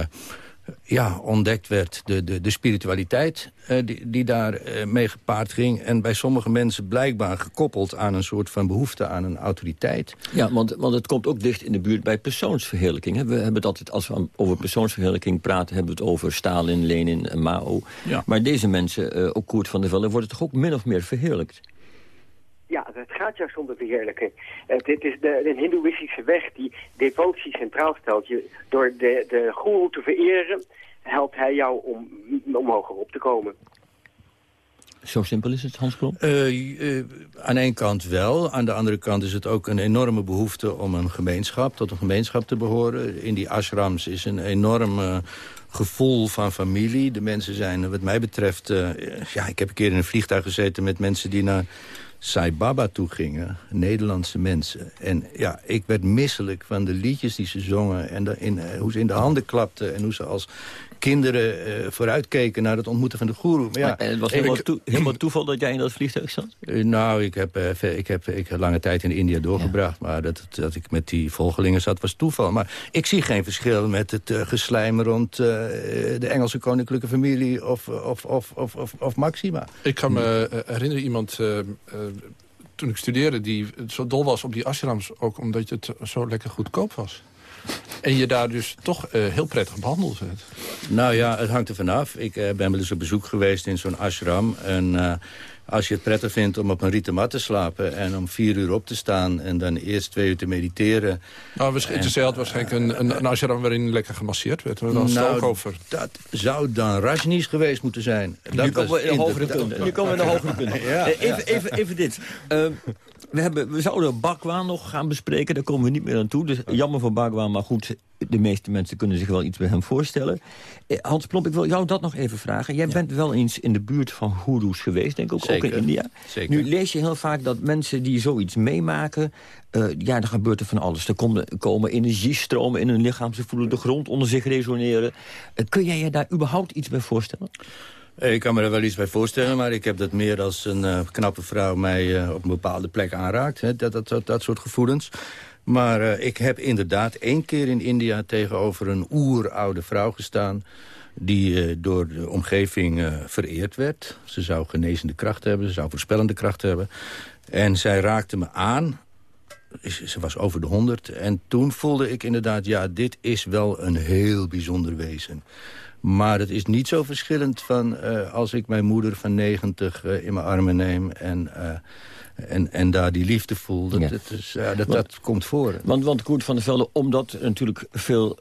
S10: ja, ontdekt werd de, de, de spiritualiteit uh, die, die daar uh, mee gepaard ging. En bij sommige mensen blijkbaar gekoppeld aan een soort van behoefte aan een autoriteit.
S8: Ja, want, want het komt ook dicht in de buurt bij persoonsverheerlijking. We hebben het altijd, als we over persoonsverheerlijking praten... hebben we het over Stalin, Lenin en Mao. Ja. Maar deze mensen, uh, ook Koert van der Velde, worden toch ook min of meer verheerlijkt?
S11: Ja, het gaat juist om de verheerlijking. Uh, dit is de, de hindoeïstische weg die devotie centraal stelt. Je, door de, de goeroe te vereren helpt hij jou om, om hoger op te komen.
S8: Zo simpel is het, Hans Klom?
S10: Uh, uh, aan één kant wel. Aan de andere kant is het ook een enorme behoefte om een gemeenschap, tot een gemeenschap te behoren. In die ashrams is een enorm uh, gevoel van familie. De mensen zijn, wat mij betreft... ja, ik heb een keer in een vliegtuig gezeten met mensen die naar Sai Baba toe gingen, Nederlandse mensen. En ja, ik werd misselijk van de liedjes die ze zongen... en de, in, hoe ze in de handen klapten en hoe ze als kinderen uh, vooruitkeken naar het ontmoeten van de goeroe. Maar ja,
S8: en het was helemaal, toe, helemaal, toeval dat jij in dat vliegtuig zat?
S10: Uh, nou, ik heb, uh, ik, heb, ik heb lange tijd in India doorgebracht. Ja. Maar dat, dat ik met die volgelingen zat was toeval. Maar ik zie geen verschil met het geslijm rond de Engelse koninklijke familie of, of, of, of, of, of Maxima.
S5: Ik kan me herinneren iemand toen ik studeerde die zo dol was op die ashrams... ook omdat het zo lekker goedkoop was. En je daar dus toch uh, heel prettig behandeld werd.
S10: Nou ja, het hangt er vanaf. Ik uh, ben wel eens op bezoek geweest in zo'n ashram. En als je het prettig vindt om op een rieten mat te slapen... en om vier uur op te staan en dan eerst twee uur te mediteren...
S5: Nou, het had waarschijnlijk een, een, een ashram waarin lekker gemasseerd werd. Was
S10: nou,
S5: over.
S10: dat zou dan Rajnish geweest moeten zijn. Dat
S8: nu komen we in de hogere punten. Nu komen we in de hogere punten. ja, even, even, even dit. Ehm, we, hebben, we zouden Bakwa nog gaan bespreken, daar komen we niet meer aan toe. Dus jammer voor Bakwa, maar goed, de meeste mensen kunnen zich wel iets bij hem voorstellen. Eh, Hans Plomp, ik wil jou dat nog even vragen. Jij ja. bent wel eens in de buurt van goeroes geweest, denk ik ook,
S10: Zeker.
S8: ook in India.
S10: Zeker.
S8: Nu lees je heel vaak dat mensen die zoiets meemaken... Uh, ja, er gebeurt er van alles. Er komen, komen energiestromen in hun lichaam, ze voelen de grond onder zich resoneren. Uh, kun jij je daar überhaupt iets bij voorstellen?
S10: Ik kan me er wel iets bij voorstellen, maar ik heb dat meer als een uh, knappe vrouw mij uh, op een bepaalde plek aanraakt. Hè, dat, dat, dat, soort gevoelens. Maar ik heb inderdaad één keer in India tegenover een oeroude vrouw gestaan die door de omgeving vereerd werd. Ze zou genezende kracht hebben, ze zou voorspellende kracht hebben. En zij raakte me aan ze was over de honderd. En toen voelde ik inderdaad, ja, dit is wel een heel bijzonder wezen. Maar het is niet zo verschillend van uh, als ik mijn moeder van 90 uh, in mijn armen neem... en, uh, en, en daar die liefde voel. Dat, ja. dat, is, dat, want, dat komt voor.
S8: Want, want Koert van der Velde, omdat er natuurlijk veel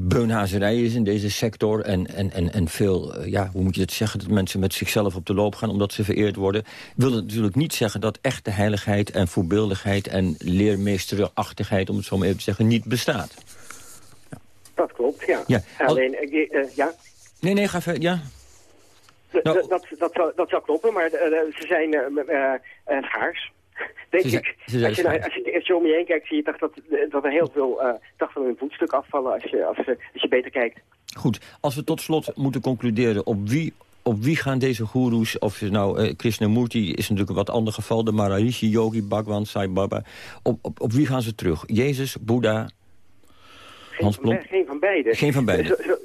S8: beunhazerij is in deze sector... en, en, en, en veel, ja, hoe moet je het zeggen, dat mensen met zichzelf op de loop gaan... omdat ze vereerd worden, wil het natuurlijk niet zeggen... dat echte heiligheid en voorbeeldigheid en leermeesterachtigheid... om het zo maar even te zeggen, niet bestaat.
S11: Dat klopt, ja. ja. Alleen, uh, ja?
S8: Nee, nee, ga verder, ja.
S11: Nou. Dat, dat, zou, dat zou kloppen, maar uh, ze zijn uh, schaars. Denk
S8: Ze
S11: ik.
S8: ze
S11: als, je, naar- als, je, als je om je heen kijkt, zie je toch dat, dat er heel veel eh toch van een voetstuk afvallen als je, als, als je beter kijkt.
S8: Goed, als we tot slot moeten concluderen... op wie, op wie gaan deze goeroes... of nou eh, Krishnamurti is natuurlijk een wat ander geval... de Maharishi, Yogi, Bhagwan, Sai Baba... Op, op, op wie gaan ze terug? Jezus, Boeddha, Hans
S11: Geen van, geen beide.
S8: Geen van beide.
S11: Zo, zo,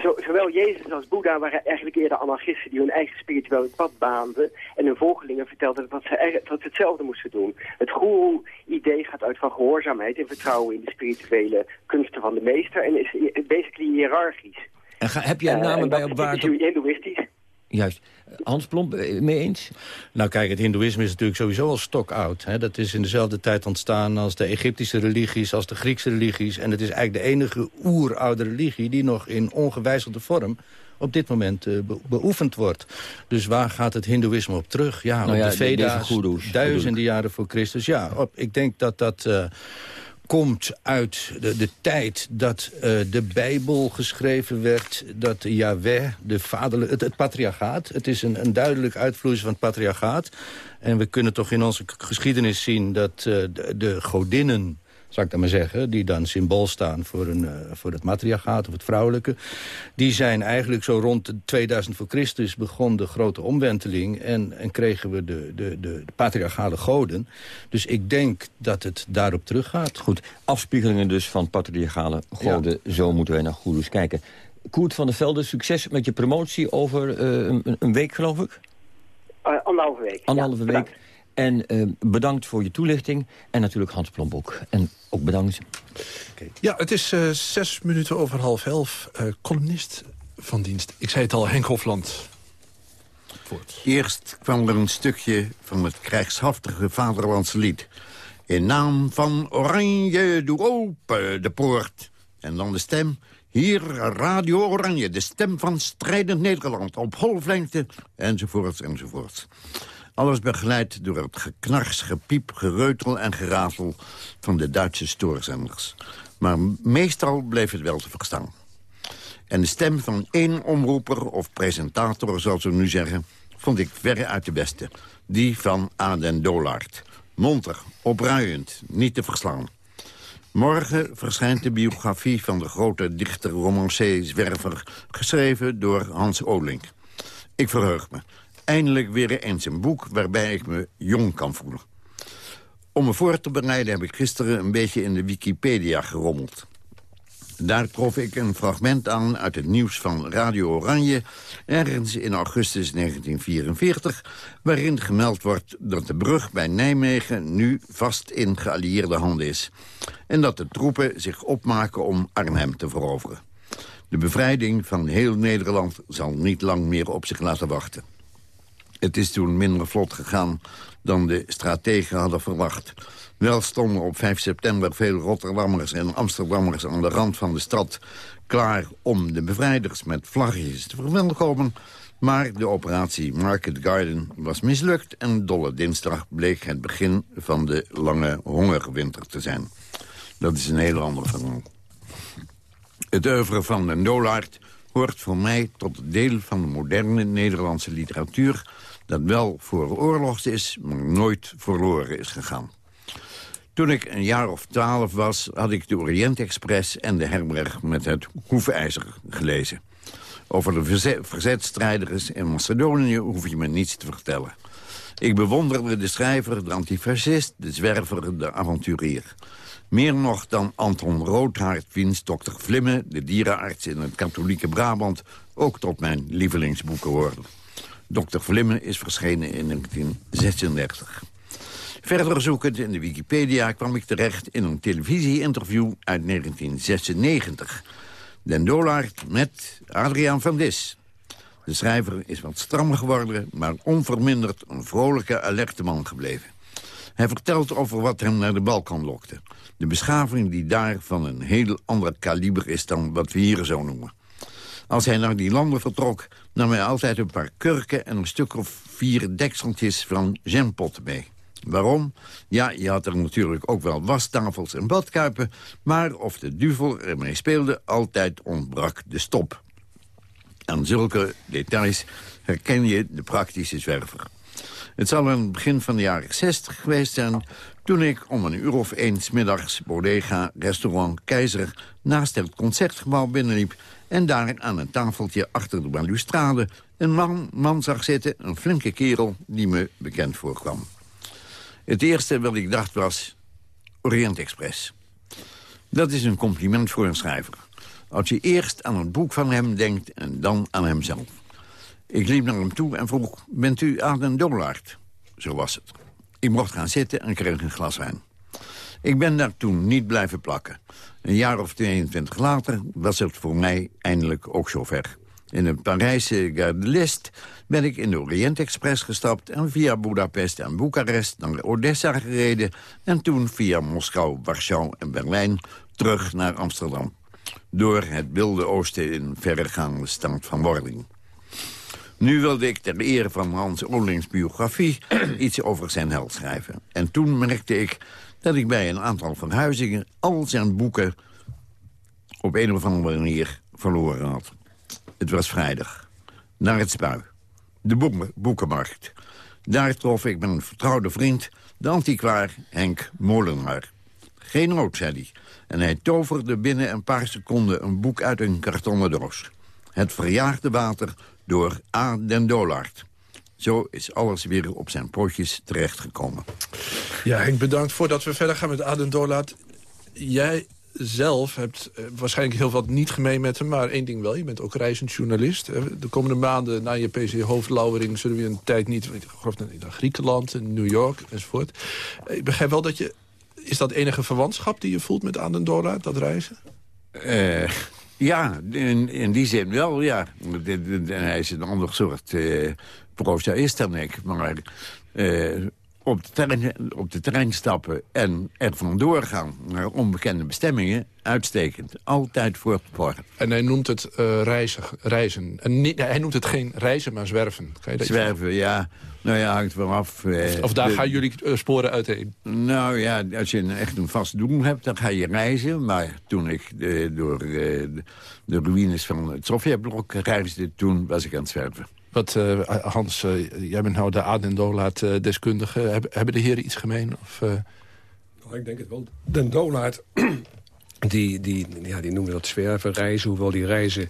S11: zo- zowel Jezus als Boeddha waren eigenlijk eerder anarchisten die hun eigen spirituele pad baanden en hun volgelingen vertelden dat ze, dat ze hetzelfde moesten doen. Het goeroe-idee gaat uit van gehoorzaamheid en vertrouwen in de spirituele kunsten van de meester en is basically hiërarchisch.
S8: En ga, heb jij
S11: Eh,
S8: namen
S11: en
S8: bij op waar...
S11: hindoeïstisch.
S8: Juist. Hans Plomp, mee eens?
S10: Nou kijk, het hindoeïsme is natuurlijk sowieso al stokoud. Hè. Dat is in dezelfde tijd ontstaan als de Egyptische religies, als de Griekse religies. En het is eigenlijk de enige oeroude religie die nog in ongewijzigde vorm op dit moment eh, be- beoefend wordt. Dus waar gaat het hindoeïsme op terug? Ja,
S8: Nou
S10: op
S8: ja,
S10: de Veda's, duizenden jaren voor Christus. Ja, op, ik denk dat dat... eh, komt uit de, de tijd dat eh, de Bijbel geschreven werd... dat Yahweh, de vaderlijk, het, het patriarchaat... het is een, een duidelijk uitvloeisel van het patriarchaat. En we kunnen toch in onze geschiedenis zien dat eh, de godinnen zou ik dan maar zeggen... die dan symbool staan voor, een, eh, voor het matriarchaat of het vrouwelijke... die zijn eigenlijk zo rond de 2000 voor Christus begon de grote omwenteling... en, en kregen we de, de, de, de patriarchale goden. Dus ik denk dat het daarop teruggaat.
S8: Goed, afspiegelingen dus van patriarchale goden. Zo moeten wij naar goeroes kijken. Koert van der Velde, succes met je promotie over eh, een, een week, geloof ik?
S11: Eh, anderhalve week.
S8: Anderhalve
S11: Ja,
S8: week.
S11: bedankt.
S8: En eh, bedankt voor je toelichting. En natuurlijk Hans Plomp ook. En ook bedankt.
S5: Ja, het is eh, zes minuten over half elf. Eh, columnist van dienst. Ik zei het al, Henk Hofland. Voort.
S7: Eerst kwam er een stukje van het krijgshaftige vaderlandse lied. In naam van Oranje, doe open de poort. En dan de stem. Hier, Radio Oranje, de stem van strijdend Nederland. Op golflengte, enzovoorts, enzovoorts. Alles begeleid door het geknars, gepiep, gereutel en geratel... van de Duitse stoorzenders. Maar meestal bleef het wel te verstaan. En de stem van één omroeper of presentator, zoals we nu zeggen... vond ik verre uit de beste. Die van Aden Dolaert. Monter, opruiend, niet te verslaan. Morgen verschijnt de biografie van de grote dichter, romancier, zwerver... geschreven door Hans Olink. Ik verheug me. Eindelijk weer eens een boek waarbij ik me jong kan voelen. Om me voor te bereiden heb ik gisteren een beetje in de Wikipedia gerommeld. Daar trof ik een fragment aan uit het nieuws van Radio Oranje... ergens in augustus 1944... waarin gemeld wordt dat de brug bij Nijmegen... nu vast in geallieerde handen is. En dat de troepen zich opmaken om Arnhem te veroveren. De bevrijding van heel Nederland zal niet lang meer op zich laten wachten. Het is toen minder vlot gegaan dan de strategen hadden verwacht. Wel stonden op 5 september veel Rotterdammers en Amsterdammers aan de rand van de stad... klaar om de bevrijders met vlaggetjes te verwelkomen... maar de operatie Market Garden was mislukt... en Dolle Dinsdag bleek het begin van de lange hongerwinter te zijn. Dat is een heel ander verhaal. Het oeuvre van den Dolaert hoort voor mij tot het deel van de moderne Nederlandse literatuur... dat wel voor oorlogs is, maar nooit verloren is gegaan. Toen ik een jaar of twaalf was, had ik de Orient Express en de herberg met het hoefijzer gelezen. Over de verze- verzetstrijders in Macedonië hoef je me niets te vertellen. Ik bewonderde de schrijver, de antifascist, de zwerver, de avonturier. Meer nog dan Anton Roodhaart, wiens dokter Vlimme, de dierenarts in het katholieke Brabant, ook tot mijn lievelingsboeken hoorden. Dokter Vlimme is verschenen in 1936. Verder zoekend in de Wikipedia kwam ik terecht in een televisieinterview uit 1996. Den Dolaert met Adriaan van Dis. De schrijver is wat strammer geworden, maar onverminderd een vrolijke, alerte man gebleven. Hij vertelt over wat hem naar de Balkan lokte. De beschaving die daar van een heel ander kaliber is dan wat we hier zo noemen. Als hij naar die landen vertrok, nam hij altijd een paar kurken... en een stuk of vier dekseltjes van jampot mee. Waarom? Ja, je had er natuurlijk ook wel wastafels en badkuipen... maar of de duvel ermee speelde, altijd ontbrak de stop. Aan zulke details herken je de praktische zwerver. Het zal in het begin van de jaren 60 geweest zijn... toen ik om een uur of één 's middags bodega restaurant Keizer... naast het concertgebouw binnenliep... en daar aan een tafeltje achter de balustrade... een man, man zag zitten, een flinke kerel die me bekend voorkwam. Het eerste wat ik dacht was Orient Express. Dat is een compliment voor een schrijver. Als je eerst aan het boek van hem denkt en dan aan hemzelf. Ik liep naar hem toe en vroeg, bent u Aden Dollard? Zo was het. Ik mocht gaan zitten en kreeg een glas wijn. Ik ben daar toen niet blijven plakken. Een jaar of 22 later was het voor mij eindelijk ook zover. In een Parijse Gare de List ben ik in de Orient Express gestapt... en via Budapest en Boekarest naar Odessa gereden... en toen via Moskou, Warschau en Berlijn terug naar Amsterdam. Door het wilde oosten in verregaande stand van wording. Nu wilde ik ter ere van Hans Olings biografie iets over zijn held schrijven. En toen merkte ik dat ik bij een aantal verhuizingen al zijn boeken op een of andere manier verloren had. Het was vrijdag. Naar het spui. De boeken, boekenmarkt. Daar trof ik mijn vertrouwde vriend, de antiquaar Henk Molenaar. Geen nood, zei hij. En hij toverde binnen een paar seconden een boek uit een kartonnen doos. Het verjaagde water door A. den Dolard. Zo is alles weer op zijn pootjes terechtgekomen.
S5: Ja, Henk, bedankt. Voordat we verder gaan met Aden Doorlaat. Jij zelf hebt eh, waarschijnlijk heel wat niet gemeen met hem... maar één ding wel, je bent ook reizend journalist. De komende maanden na je PC-hoofdlauwering... zullen we een tijd niet... Ik geloof naar Griekenland, in New York enzovoort. Eh, Ik begrijp wel dat je... Is dat enige verwantschap die je voelt met Aden Doorlaat, dat reizen?
S7: Eh, ja, in, in die zin wel, ja. Hij is een ander soort eh prozaïst dan ik. Maar eh, op, de trein, op de trein stappen en er vandoor gaan naar onbekende bestemmingen... uitstekend. Altijd voortgeborgen.
S5: En hij noemt het eh, reizen. reizen. En niet, hij noemt het geen reizen, maar zwerven. Kan je dat
S7: Zwerven, ja. Nou ja, hangt wel af. eh,
S5: Of daar
S7: de-
S5: gaan jullie eh, sporen uiteen?
S7: Nou ja, als je een, echt een vast doel hebt, dan ga je reizen. Maar toen ik door de, de ruïnes van het Sovjetblok reisde, toen was ik aan het zwerven.
S5: Wat, eh, Hans, eh, jij bent nou de Aden Doorlaat eh, deskundige. Heb- hebben de heren iets gemeen? Of, eh,
S16: Nou, ik denk het wel. Den Dolaert, die, die, ja, die noemde dat zwerven, reizen. Hoewel die reizen...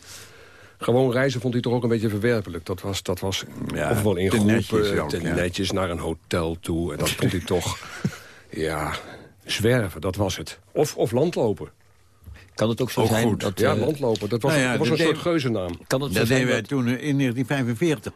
S16: Gewoon reizen vond hij toch ook een beetje verwerpelijk. Dat was, dat was
S7: Ja,
S16: ofwel in groepen,
S7: netjes ook,
S16: te
S7: ja.
S16: netjes naar een hotel toe. En dat vond hij toch... Ja, zwerven, dat was het. Of, of landlopen.
S8: Kan het ook zo
S7: Ook
S8: zijn
S7: goed.
S8: dat...
S16: Ja,
S8: eh,
S16: landlopen. Dat was,
S7: Nou ja,
S16: dat was
S7: dat
S16: een soort geuzennaam.
S8: kan het
S7: Dat
S8: zijn
S7: deden wij
S8: dat...
S7: toen in 1945.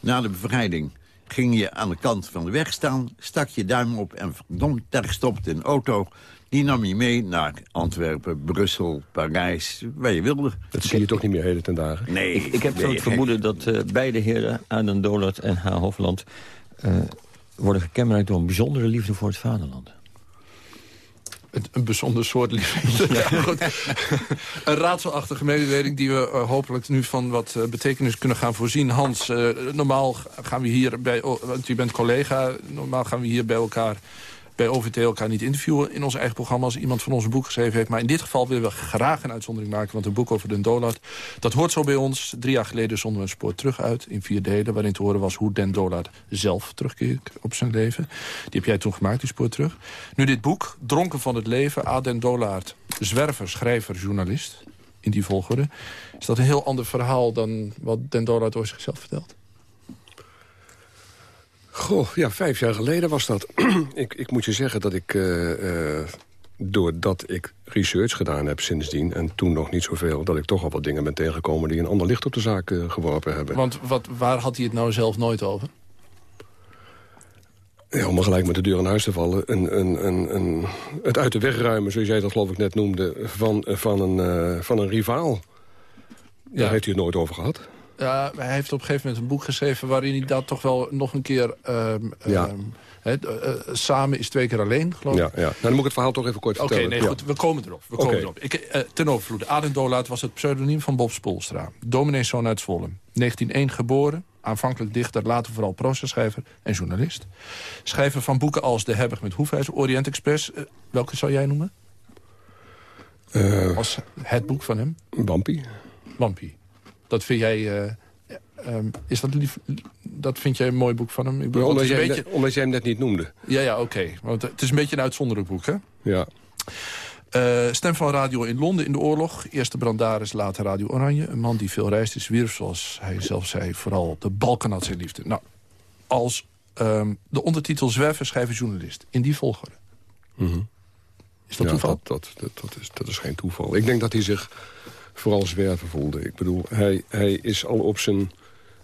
S7: Na de bevrijding ging je aan de kant van de weg staan... stak je duim op en verdomd, daar stopte een auto... die nam je mee naar Antwerpen, Brussel, Parijs, waar je wilde.
S16: Dat zie je toch niet meer heden ten dagen.
S7: Nee,
S8: Ik, ik heb zo het
S7: gek.
S8: vermoeden dat eh, beide heren, Aden Dolert en H. Hofland... eh, worden gekenmerkt door een bijzondere liefde voor het vaderland.
S5: Een, bijzonder soort liefde. Ja, goed. een raadselachtige mededeling die we eh, hopelijk nu van wat eh, betekenis kunnen gaan voorzien. Hans, eh, normaal gaan we hier bij... want je bent collega, normaal gaan we hier bij elkaar... bij OVT elkaar niet interviewen in ons eigen programma... als iemand van ons een boek geschreven heeft. Maar in dit geval willen we graag een uitzondering maken... want een boek over Den Dollard, dat hoort zo bij ons. Drie jaar geleden zonden we een spoor terug uit in vier delen... waarin te horen was hoe Den Dollard zelf terugkeert op zijn leven. Die heb jij toen gemaakt, die spoor terug. Nu dit boek, Dronken van het Leven, A. Den zwerver, schrijver, journalist, in die volgorde... is dat een heel ander verhaal dan wat Den Dollard over zichzelf vertelt?
S16: Goh, ja, vijf jaar geleden was dat. ik, ik moet je zeggen dat ik, eh, doordat ik research gedaan heb sindsdien... en toen nog niet zoveel, dat ik toch al wat dingen ben tegengekomen... die een ander licht op de zaak eh, geworpen hebben.
S5: Want wat, waar had hij het nou zelf nooit over?
S16: Ja, om gelijk met de deur in huis te vallen. Een, een, een, een, het uit de weg ruimen, zoals jij dat geloof ik net noemde... van, van, een, van een rivaal. Daar
S5: Ja.
S16: heeft hij het nooit over gehad.
S5: Ja, hij heeft op een gegeven moment een boek geschreven... waarin hij dat toch wel nog een keer... ehm,
S16: Ja.
S5: ehm, hè, eh, samen is twee keer alleen, geloof ik.
S16: Ja, ja. Nou, dan moet ik het verhaal toch even kort
S5: Oké,
S16: vertellen.
S5: nee,
S16: Ja.
S5: goed, we komen erop. We komen
S16: Oké.
S5: erop. Ik, eh, ten overvloede. Aden Dolaat was het pseudoniem van Bob Spoelstra. Domineeszoon uit Zwolle. 1901 geboren, aanvankelijk dichter, later vooral proza-schrijver en journalist. Schrijver van boeken als De Hebber met Hoefijzer, Orient Express. Eh, welke zou jij noemen?
S16: Eh,
S5: Als het boek van hem?
S16: Wampie.
S5: Wampie. Dat vind jij... eh, ehm, is dat lief, dat vind jij een mooi boek van hem? Ik bedoel,
S16: omdat, jij,
S5: een beetje...
S16: net- omdat jij hem net niet noemde.
S5: Ja, ja, oké. Want het is een beetje een uitzonderlijk boek, hè?
S16: Ja.
S5: Eh, stem van radio in Londen in de oorlog. Eerste Brandaris, later Radio Oranje. Een man die veel reist is, wierf, zoals hij zelf zei... vooral op de Balkan had zijn liefde. Nou, als ehm, de ondertitel zwerver, schrijver, journalist. In die volgorde. Is dat
S16: ja,
S5: toeval?
S16: Dat, dat, dat, dat, is, dat is geen toeval. Ik denk dat hij zich vooral zwerver voelde. Ik bedoel, hij, hij is al op zijn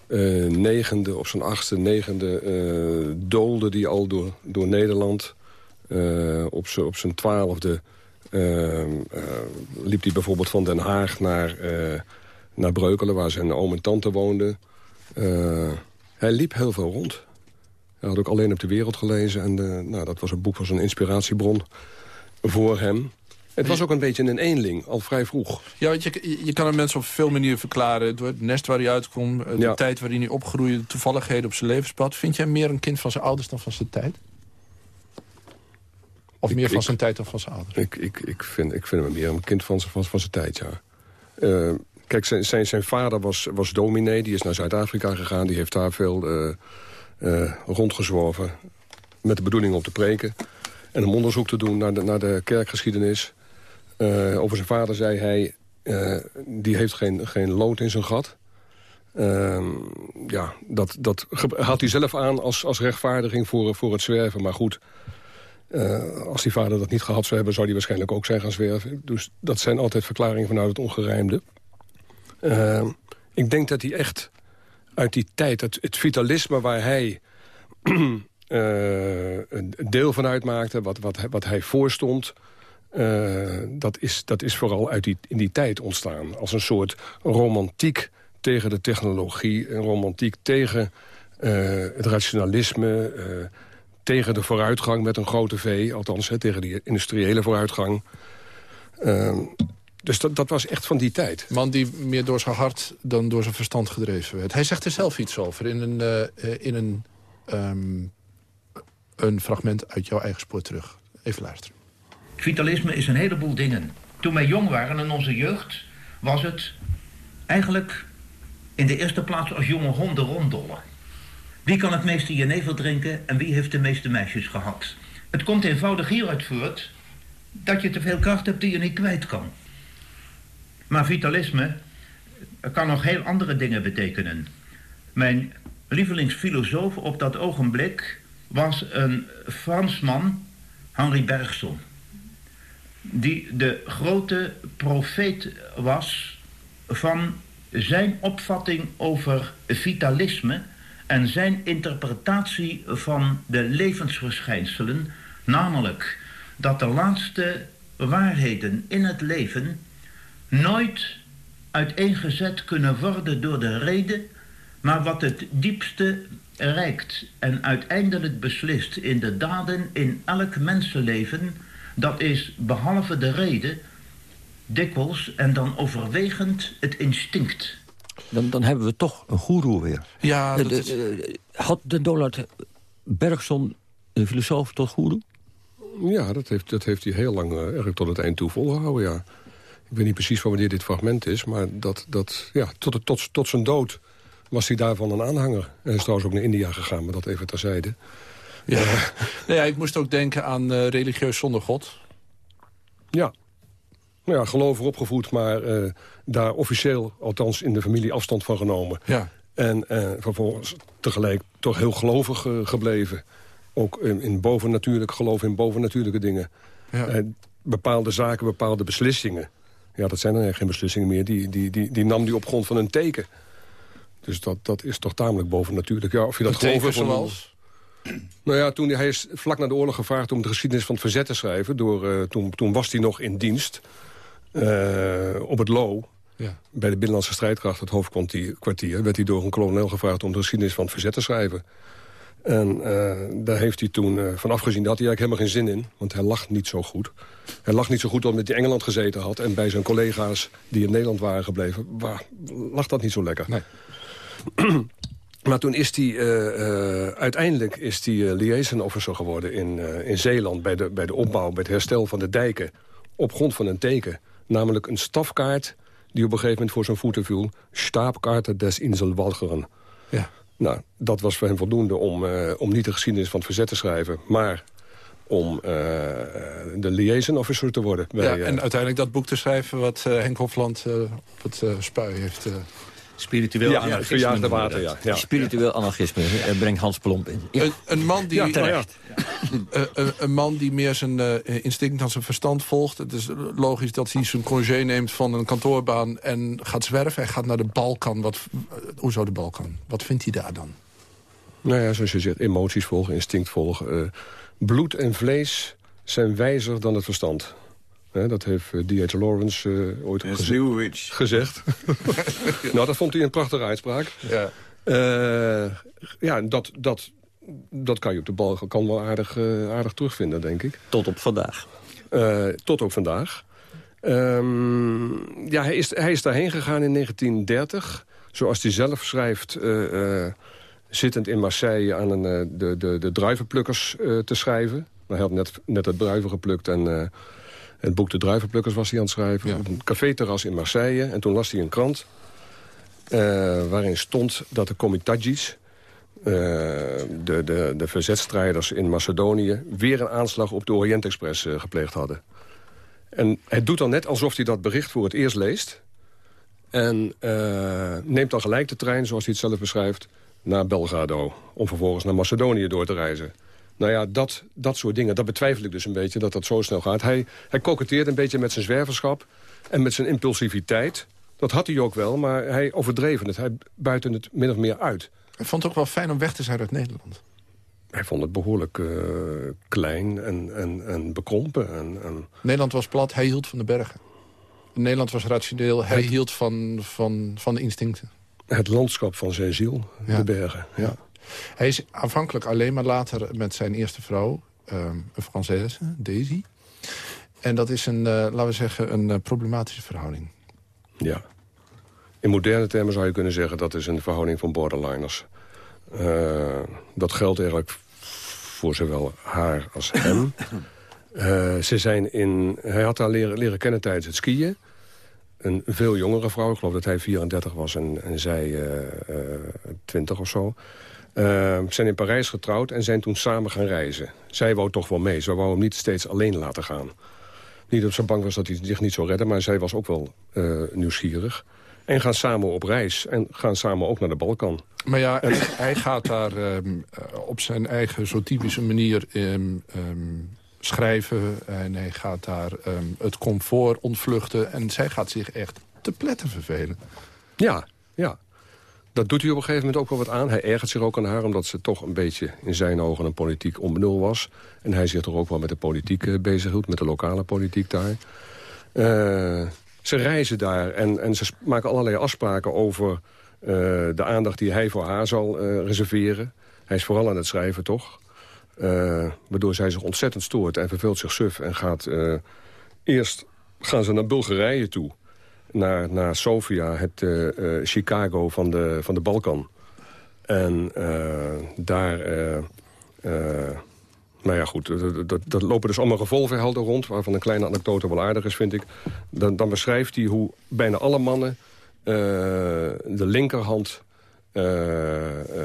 S16: eh, negende, op zijn achtste, negende... eh doolde die al door, door Nederland. Eh, op zijn op zijn twaalfde liep hij bijvoorbeeld van Den Haag naar, naar Breukelen... waar zijn oom en tante woonden. Hij liep heel veel rond. Hij had ook Alleen op de Wereld gelezen. En nou, dat was een boek, was een inspiratiebron voor hem. Het was ook een beetje een eenling, al vrij vroeg.
S5: Ja, want je, je kan een mensen op veel manieren verklaren. Door het nest waar hij uitkomt, eh, de
S16: Ja.
S5: tijd waarin hij opgroeide... de toevalligheden op zijn levenspad. Vind jij meer een kind van zijn ouders dan van zijn tijd? Of
S16: Ik-
S5: meer van
S16: ik-
S5: zijn tijd dan van zijn ouders?
S16: Ik, ik, ik, vind, ik vind hem meer een kind van, zijn- van, van zijn tijd, ja. Eh, kijk, zijn, zijn, zijn vader was, was dominee. Die is naar Zuid-Afrika gegaan. Die heeft daar veel eh, rondgezworven. Met de bedoeling om te preken. En een onderzoek te doen naar de, naar de kerkgeschiedenis. Eh, over zijn vader zei hij... eh, die heeft geen, geen lood in zijn gat. Ehm, ja, dat, dat haalt hij zelf aan als, als rechtvaardiging voor, voor het zwerven. Maar goed, eh, als die vader dat niet gehad zou hebben... zou hij waarschijnlijk ook zijn gaan zwerven. Dus dat zijn altijd verklaringen vanuit het ongerijmde. Ehm, ik denk dat hij echt uit die tijd, het, het vitalisme waar hij een deel van uitmaakte... wat, wat, wat hij voorstond... eh, dat, is, dat is vooral uit die, in die tijd ontstaan. Als een soort romantiek tegen de technologie. Een romantiek tegen eh, het rationalisme. eh, tegen de vooruitgang met een grote V. Althans, hè, tegen die industriële vooruitgang. Ehm, dus dat, dat was echt van die tijd.
S5: Man die meer door zijn hart dan door zijn verstand gedreven werd. Hij zegt er zelf iets over in een, in een, ehm, een fragment uit jouw eigen spoor terug. Even luisteren.
S17: Vitalisme is een heleboel dingen. Toen wij jong waren in onze jeugd was het eigenlijk in de eerste plaats als jonge honden ronddollen. Wie kan het meeste jenever drinken en wie heeft de meeste meisjes gehad? Het komt eenvoudig hieruit voort dat je te veel kracht hebt die je niet kwijt kan. Maar vitalisme kan nog heel andere dingen betekenen. Mijn lievelingsfilosoof op dat ogenblik was een Fransman, Henri Bergson. Die de grote profeet was van zijn opvatting over vitalisme en zijn interpretatie van de levensverschijnselen, namelijk dat de laatste waarheden in het leven nooit uiteengezet kunnen worden door de reden, maar wat het diepste reikt en uiteindelijk beslist in de daden in elk mensenleven, dat is behalve de reden dikwijls en dan overwegend het instinct.
S8: Dan, dan hebben we toch een goeroe weer.
S5: Ja,
S8: Eh,
S5: dat is-
S8: eh, had de Donald Bergson, de filosoof, tot goeroe?
S16: Ja, dat heeft, dat heeft hij heel lang eh, eigenlijk tot het eind toe volgehouden, ja. Ik weet niet precies van wanneer dit fragment is... maar dat, dat, ja, tot, het- tot, tot zijn dood was hij daarvan een aanhanger. Hij is trouwens ook naar India gegaan, maar dat even terzijde.
S5: Ja. Nou ja, ik moest ook denken aan eh, religieus zonder God.
S16: Ja. Nou ja, gelover opgevoed, maar eh, daar officieel, althans in de familie, afstand van genomen.
S5: Ja.
S16: En eh, vervolgens tegelijk toch heel gelovig gebleven. Ook in, in bovennatuurlijk geloof in bovennatuurlijke dingen.
S5: Ja.
S16: Bepaalde zaken, bepaalde beslissingen. Ja, dat zijn dan eigenlijk geen beslissingen meer. Die, die, die, die nam die op grond van een teken. Dus dat, dat is toch tamelijk bovennatuurlijk. Ja, of je dat gelovig wil noemen.
S5: zoals?
S16: Nou ja, toen, hij is vlak na de oorlog gevraagd om de geschiedenis van het verzet te schrijven. Door, eh, toen, toen was hij nog in dienst eh, op het Lo.
S5: Ja.
S16: Bij de Binnenlandse Strijdkracht, het hoofdkwartier, kwartier, werd hij door een kolonel gevraagd om de geschiedenis van het verzet te schrijven. En eh, daar heeft hij toen eh, van afgezien, daar had hij eigenlijk helemaal geen zin in. Want hij lag niet zo goed. Hij lag niet zo goed omdat hij in Engeland gezeten had. En bij zijn collega's die in Nederland waren gebleven, wa- lag dat niet zo lekker.
S5: Nee.
S16: Maar toen is hij, eh, eh, uiteindelijk is hij eh, liaison officer geworden in, in Zeeland... Bij de, bij de opbouw, bij het herstel van de dijken... op grond van een teken. Namelijk een stafkaart die op een gegeven moment voor zijn voeten viel. Staapkaarten des Insel Walcheren.
S5: Ja.
S16: Nou, dat was voor hem voldoende om, om niet de geschiedenis van het verzet te schrijven... maar om de liaison officer te worden. Bij,
S5: ja, en uiteindelijk dat boek te schrijven wat Henk Hofland op het spui heeft... eh,
S10: Spiritueel
S16: Ja,
S10: anarchisme
S16: verjaagde water, ja. ja.
S8: Spiritueel anarchisme, eh, brengt Hans Plomp in. Ja.
S5: Een, een, man die,
S8: Ja, terecht.
S5: Eh, een, een man die meer zijn eh, instinct dan zijn verstand volgt. Het is logisch dat hij zijn congé neemt van een kantoorbaan en gaat zwerven. Hij gaat naar de Balkan. Wat, eh, hoezo de Balkan? Wat vindt hij daar dan?
S16: Nou ja, zoals je zegt, emoties volgen, instinct volgen. eh, bloed en vlees zijn wijzer dan het verstand. Hè, dat heeft eh, D.H. Lawrence eh, ooit geze- gezegd. nou, dat vond hij een prachtige uitspraak.
S5: Ja.
S16: Eh, ja, dat, dat, dat kan je op de bal kan wel aardig, aardig terugvinden, denk ik.
S8: Tot op vandaag.
S16: Eh, tot ook vandaag. Ehm, ja, hij is, hij is daarheen gegaan in 1930. Zoals hij zelf schrijft, eh, eh, zittend in Marseille aan een, de, de, de druivenplukkers eh, te schrijven. Hij had net, net het druiven geplukt en eh, het boek De Druivenplukkers was hij aan het schrijven. Op een caféterras in Marseille. En toen las hij een krant eh, waarin stond dat de Comitagis... eh, de, de, de verzetstrijders in Macedonië... weer een aanslag op de Orient Express eh, gepleegd hadden. En hij doet dan net alsof hij dat bericht voor het eerst leest... en neemt dan gelijk de trein, zoals hij het zelf beschrijft... naar Belgrado, om vervolgens naar Macedonië door te reizen. Nou ja, dat, dat soort dingen, dat betwijfel ik dus een beetje... dat dat zo snel gaat. Hij, hij koketteert een beetje met zijn zwerverschap en met zijn impulsiviteit... Dat had hij ook wel, maar hij overdreven het. Hij buiten het min of meer uit.
S5: Ik vond het ook wel fijn om weg te zijn uit Nederland.
S16: Hij vond het behoorlijk eh, klein en, en, en bekrompen. En, en...
S5: Nederland was plat, hij hield van de bergen. Nederland was rationeel, hij
S16: Het-
S5: hield van, van, van de instincten.
S16: Het landschap van zijn ziel,
S5: Ja.
S16: de bergen. Ja.
S5: Hij is aanvankelijk alleen maar later met zijn eerste vrouw, ehm, een Française, Daisy. En dat is een, eh, laten we zeggen, een eh, problematische verhouding.
S16: ja. In moderne termen zou je kunnen zeggen... dat is een verhouding van borderliners. Eh, dat geldt eigenlijk voor zowel haar als hem. Ze zijn in, hij had haar leren, leren kennen tijdens het skiën. Een veel jongere vrouw, ik geloof dat hij 34 was en, en zij eh, eh, 20 of zo. Eh, zijn in Parijs getrouwd en zijn toen samen gaan reizen. Zij wou toch wel mee, ze wou hem niet steeds alleen laten gaan. Niet dat ze bang was dat hij zich niet zou redden, maar zij was ook wel eh, nieuwsgierig. En gaan samen op reis en gaan samen ook naar de Balkan.
S5: Maar ja, hij, hij gaat daar ehm, eh, op zijn eigen zo typische manier ehm, ehm, schrijven. En hij gaat daar ehm, het comfort ontvluchten. En zij gaat zich echt te pletten vervelen.
S16: Ja, ja. Dat doet hij op een gegeven moment ook wel wat aan. Hij ergert zich ook aan haar, omdat ze toch een beetje in zijn ogen een politiek onbenul was. En hij zich toch ook wel met de politiek eh, bezighield, met de lokale politiek daar. Eh, ze reizen daar en, en ze maken allerlei afspraken over eh, de aandacht die hij voor haar zal reserveren. Hij is vooral aan het schrijven, toch? Waardoor zij zich ontzettend stoort en verveelt zich suf en gaat... eerst gaan ze naar Bulgarije toe naar, naar Sofia, het eh, eh, Chicago van de, van de Balkan. En eh, daar... nou ja, goed, dat, lopen dus allemaal revolverhelden rond... waarvan een kleine anekdote wel aardig is, vind ik. Dan, dan beschrijft hij hoe bijna alle mannen de linkerhand...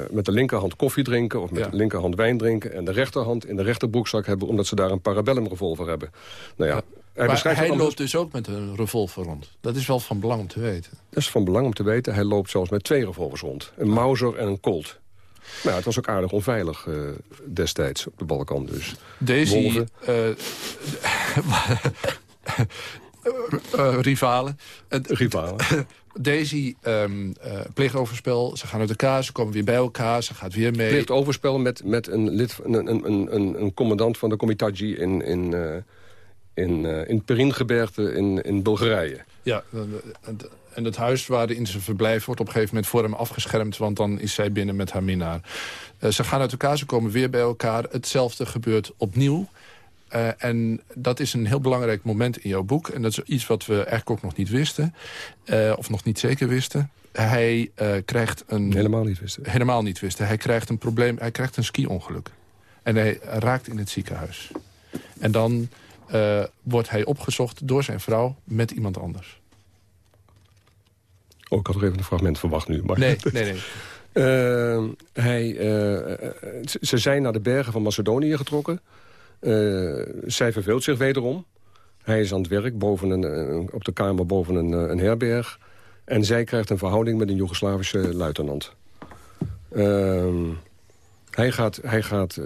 S16: met de linkerhand koffie drinken of met
S5: Ja.
S16: de linkerhand wijn drinken... en de rechterhand in de rechterbroekzak hebben... omdat ze daar een parabellum revolver hebben. Nou ja, hij
S5: maar
S16: beschrijft
S5: hij
S16: allemaal-
S5: loopt dus ook met een revolver rond. Dat is wel van belang om te weten.
S16: Dat is van belang om te weten. Hij loopt zelfs met twee revolvers rond. Een Mauser en een Colt. Nou, het was ook aardig onveilig eh, destijds op de Balkan dus.
S5: Daisy,
S16: Wolven.
S5: eh, eh, rivalen. Eh,
S16: Rivalen.
S5: Daisy eh, pleegt overspel, ze gaan uit elkaar, ze komen weer bij elkaar, ze gaat weer mee.
S16: Pleegt overspel met, met een, lid, een, een, een, een, commandant van de Comitaggi in, in, eh in, eh in Peringebergte in, in Bulgarije.
S5: Ja, en- en het huis waar in zijn verblijf wordt op een gegeven moment voor hem afgeschermd... want dan is zij binnen met haar minnaar. Eh, ze gaan uit elkaar, ze komen weer bij elkaar. Hetzelfde gebeurt opnieuw. Eh, en dat is een heel belangrijk moment in jouw boek. En dat is iets wat we eigenlijk ook nog niet wisten. eh, of nog niet zeker wisten. Hij eh, krijgt een...
S16: Helemaal niet wisten.
S5: Helemaal niet wisten. Hij krijgt een probleem, hij krijgt een ski-ongeluk. En hij raakt in het ziekenhuis. En dan eh, wordt hij opgezocht door zijn vrouw met iemand anders.
S16: Oh, ik had er even een fragment verwacht nu. Maar
S5: Nee, nee, nee.
S16: Uh, hij, uh, ze zijn naar de bergen van Macedonië getrokken. Zij verveelt zich wederom. Hij is aan het werk boven een, op de kamer boven een, een herberg. En zij krijgt een verhouding met een Joegoslavische luitenant. Ehm, hij gaat... Hij gaat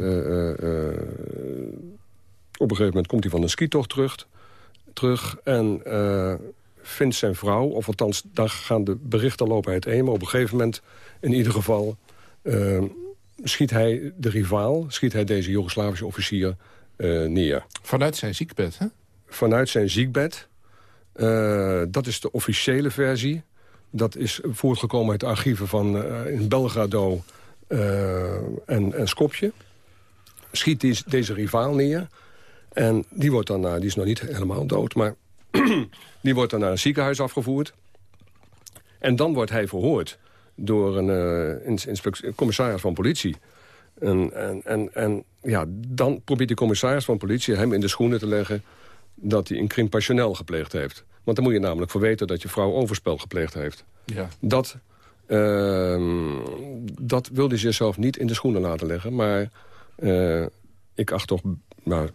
S16: een gegeven moment komt hij van een skitocht terug, terug en vindt zijn vrouw... of althans, daar gaan de berichten lopen uiteen... maar op een gegeven moment, in ieder geval... Uh, schiet hij de rivaal, schiet hij deze Joegoslavische officier uh, neer.
S5: Vanuit zijn ziekbed, hè?
S16: Vanuit zijn ziekbed. Dat is de officiële versie. Dat is voortgekomen uit de archieven van in Belgrado en, en Skopje. Schiet deze rivaal neer. En die wordt dan, die is nog niet helemaal dood, maar die wordt dan naar een ziekenhuis afgevoerd. En dan wordt hij verhoord door een uh, commissaris van politie. En, en, en, en ja, dan probeert de commissaris van politie hem in de schoenen te leggen... dat hij een crime passionnel gepleegd heeft. Want dan moet je namelijk voor weten dat je vrouw overspel gepleegd heeft.
S5: Ja.
S16: Dat, uh, dat wilde hij zichzelf niet in de schoenen laten leggen. Maar uh, ik acht toch maar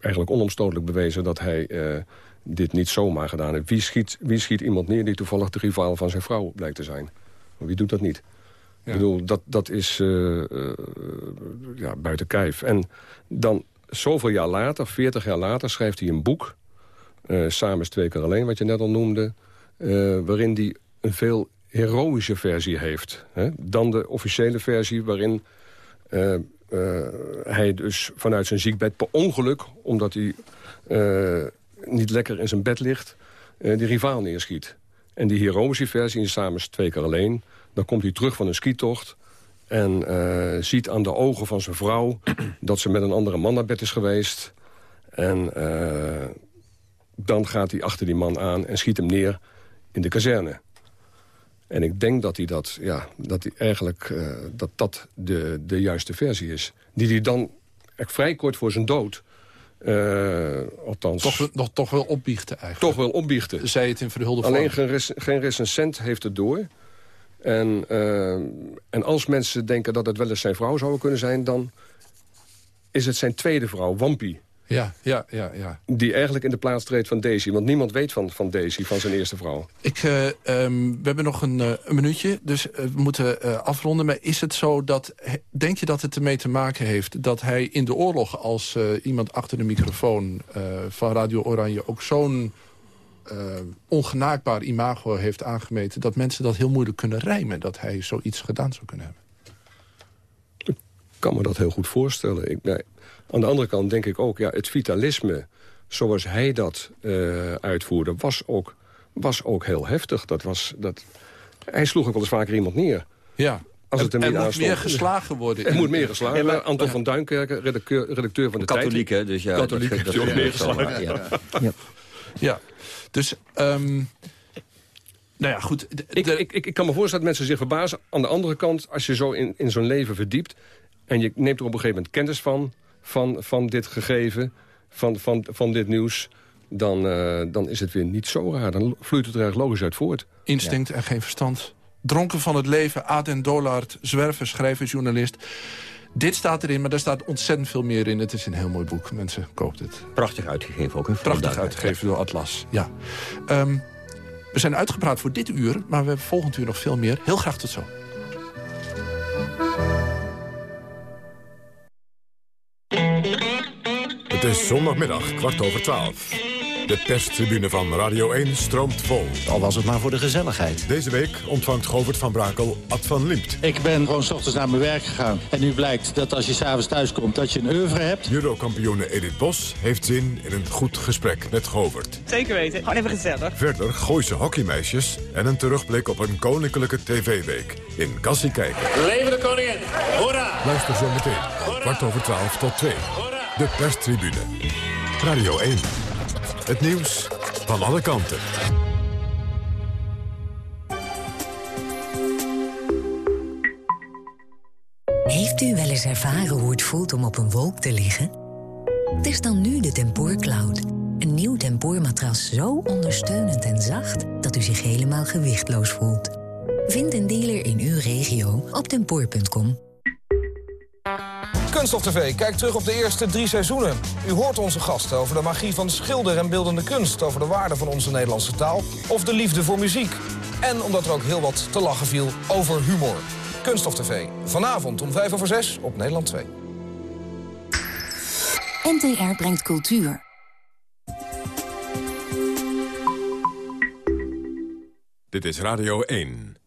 S16: eigenlijk onomstotelijk bewezen... dat hij uh, dit niet zomaar gedaan heeft. Wie schiet, wie schiet iemand neer die toevallig de rivaal van zijn vrouw blijkt te zijn? Wie doet dat niet? Ik bedoel, dat, dat is uh, uh, ja, buiten kijf. En dan zoveel jaar later, 40 jaar later, schrijft hij een boek... Samen is twee keer alleen, wat je net al noemde... waarin hij een veel heroïsche versie heeft. Hè? Dan de officiële versie waarin hij dus vanuit zijn ziekbed per ongeluk... omdat hij niet lekker in zijn bed ligt, uh, die rivaal neerschiet. En die heroïsche versie in Samen twee keer alleen... dan komt hij terug van een skitocht... en ziet aan de ogen van zijn vrouw... dat ze met een andere man naar bed is geweest. En dan gaat hij achter die man aan en schiet hem neer in de kazerne. En ik denk dat hij dat, ja, dat hij eigenlijk dat dat de, de juiste versie is. Die hij dan vrij kort voor zijn dood uh, althans...
S5: Toch, nog, toch wel opbiechten eigenlijk.
S16: Toch wel opbiechten.
S5: Zei het in verhulde.
S16: Alleen geen, rec geen recensent heeft het door. En, uh, en als mensen denken dat het wel eens zijn vrouw zou kunnen zijn... dan is het zijn tweede vrouw, Wampie.
S5: Ja, ja, ja, ja.
S16: Die eigenlijk in de plaats treedt van Daisy. Want niemand weet van, van Daisy, van zijn eerste vrouw.
S5: Ik, uh, um, we hebben nog een, uh, een minuutje, dus uh, we moeten afronden. Maar is het zo dat, denk je dat het ermee te maken heeft... dat hij in de oorlog als iemand achter de microfoon van Radio Oranje... ook zo'n ongenaakbaar imago heeft aangemeten... dat mensen dat heel moeilijk kunnen rijmen... dat hij zoiets gedaan zou kunnen hebben?
S16: Ik kan me dat heel goed voorstellen. Ik, nee, aan de andere kant denk ik ook, ja, het vitalisme zoals hij dat uh, uitvoerde, was ook, was ook heel heftig. Dat was, dat, hij sloeg ook wel eens vaker iemand neer.
S5: Ja.
S16: Als het er,
S5: er moet meer geslagen worden.
S16: Er moet meer geslagen worden. Anton van Duinkerken, redacteur, redacteur van de
S8: Katholiek,
S16: Tijd.
S8: hè? Dus ja,
S16: Katholiek heeft ook meer geslagen.
S8: Ja. Ja.
S5: ja. Dus... Um, nou ja, goed.
S16: Ik, ik, ik, ik kan me voorstellen dat mensen zich verbazen. Aan de andere kant, als je zo in, in zo'n leven verdiept... en je neemt er op een gegeven moment kennis van van, van dit gegeven, van, van, van dit nieuws... Dan, uh, dan is het weer niet zo raar. Dan vloeit het er erg logisch uit voort.
S5: Instinct ja. en geen verstand. Dronken van het leven, Aden Dollard, zwerver, schrijver, journalist. Dit staat erin, maar daar staat ontzettend veel meer in. Het is een heel mooi boek. Mensen, koopt het.
S8: Prachtig uitgegeven ook. Hè,
S5: Prachtig uitgegeven door Atlas, ja. Um, we zijn uitgepraat voor dit uur, maar we hebben volgend uur nog veel meer. Heel graag tot zo.
S2: Het is zondagmiddag, kwart over twaalf. De perstribune van Radio 1 stroomt vol.
S18: Al was het maar voor de gezelligheid.
S2: Deze week ontvangt Govert van Brakel Ad van Liemt.
S19: Ik ben gewoon s ochtends naar mijn werk gegaan. En nu blijkt dat als je s'avonds thuis komt, dat je een oeuvre hebt.
S2: Judo-kampioene Edith Bos heeft zin in een goed gesprek met Govert.
S20: Zeker weten, gewoon even gezellig.
S2: Verder Gooise hockeymeisjes en een terugblik op een koninklijke tv-week. In Kassie kijken.
S21: Leven de koningin! Hoera!
S2: Luister zo meteen. Kwart over twaalf tot twee. De perstribune. Radio 1. Het nieuws van alle kanten.
S22: Heeft u wel eens ervaren hoe het voelt om op een wolk te liggen? Test dan nu de Tempoor Cloud. Een nieuw tempoormatras zo ondersteunend en zacht... dat u zich helemaal gewichtloos voelt. Vind een dealer in uw regio op tempoor.com.
S23: Kunststof TV kijkt terug op de eerste drie seizoenen. U hoort onze gasten over de magie van schilder en beeldende kunst... over de waarde van onze Nederlandse taal of de liefde voor muziek. En omdat er ook heel wat te lachen viel over humor. Kunststof TV, vanavond om vijf over zes op Nederland 2.
S20: NTR brengt cultuur.
S2: Dit is Radio 1.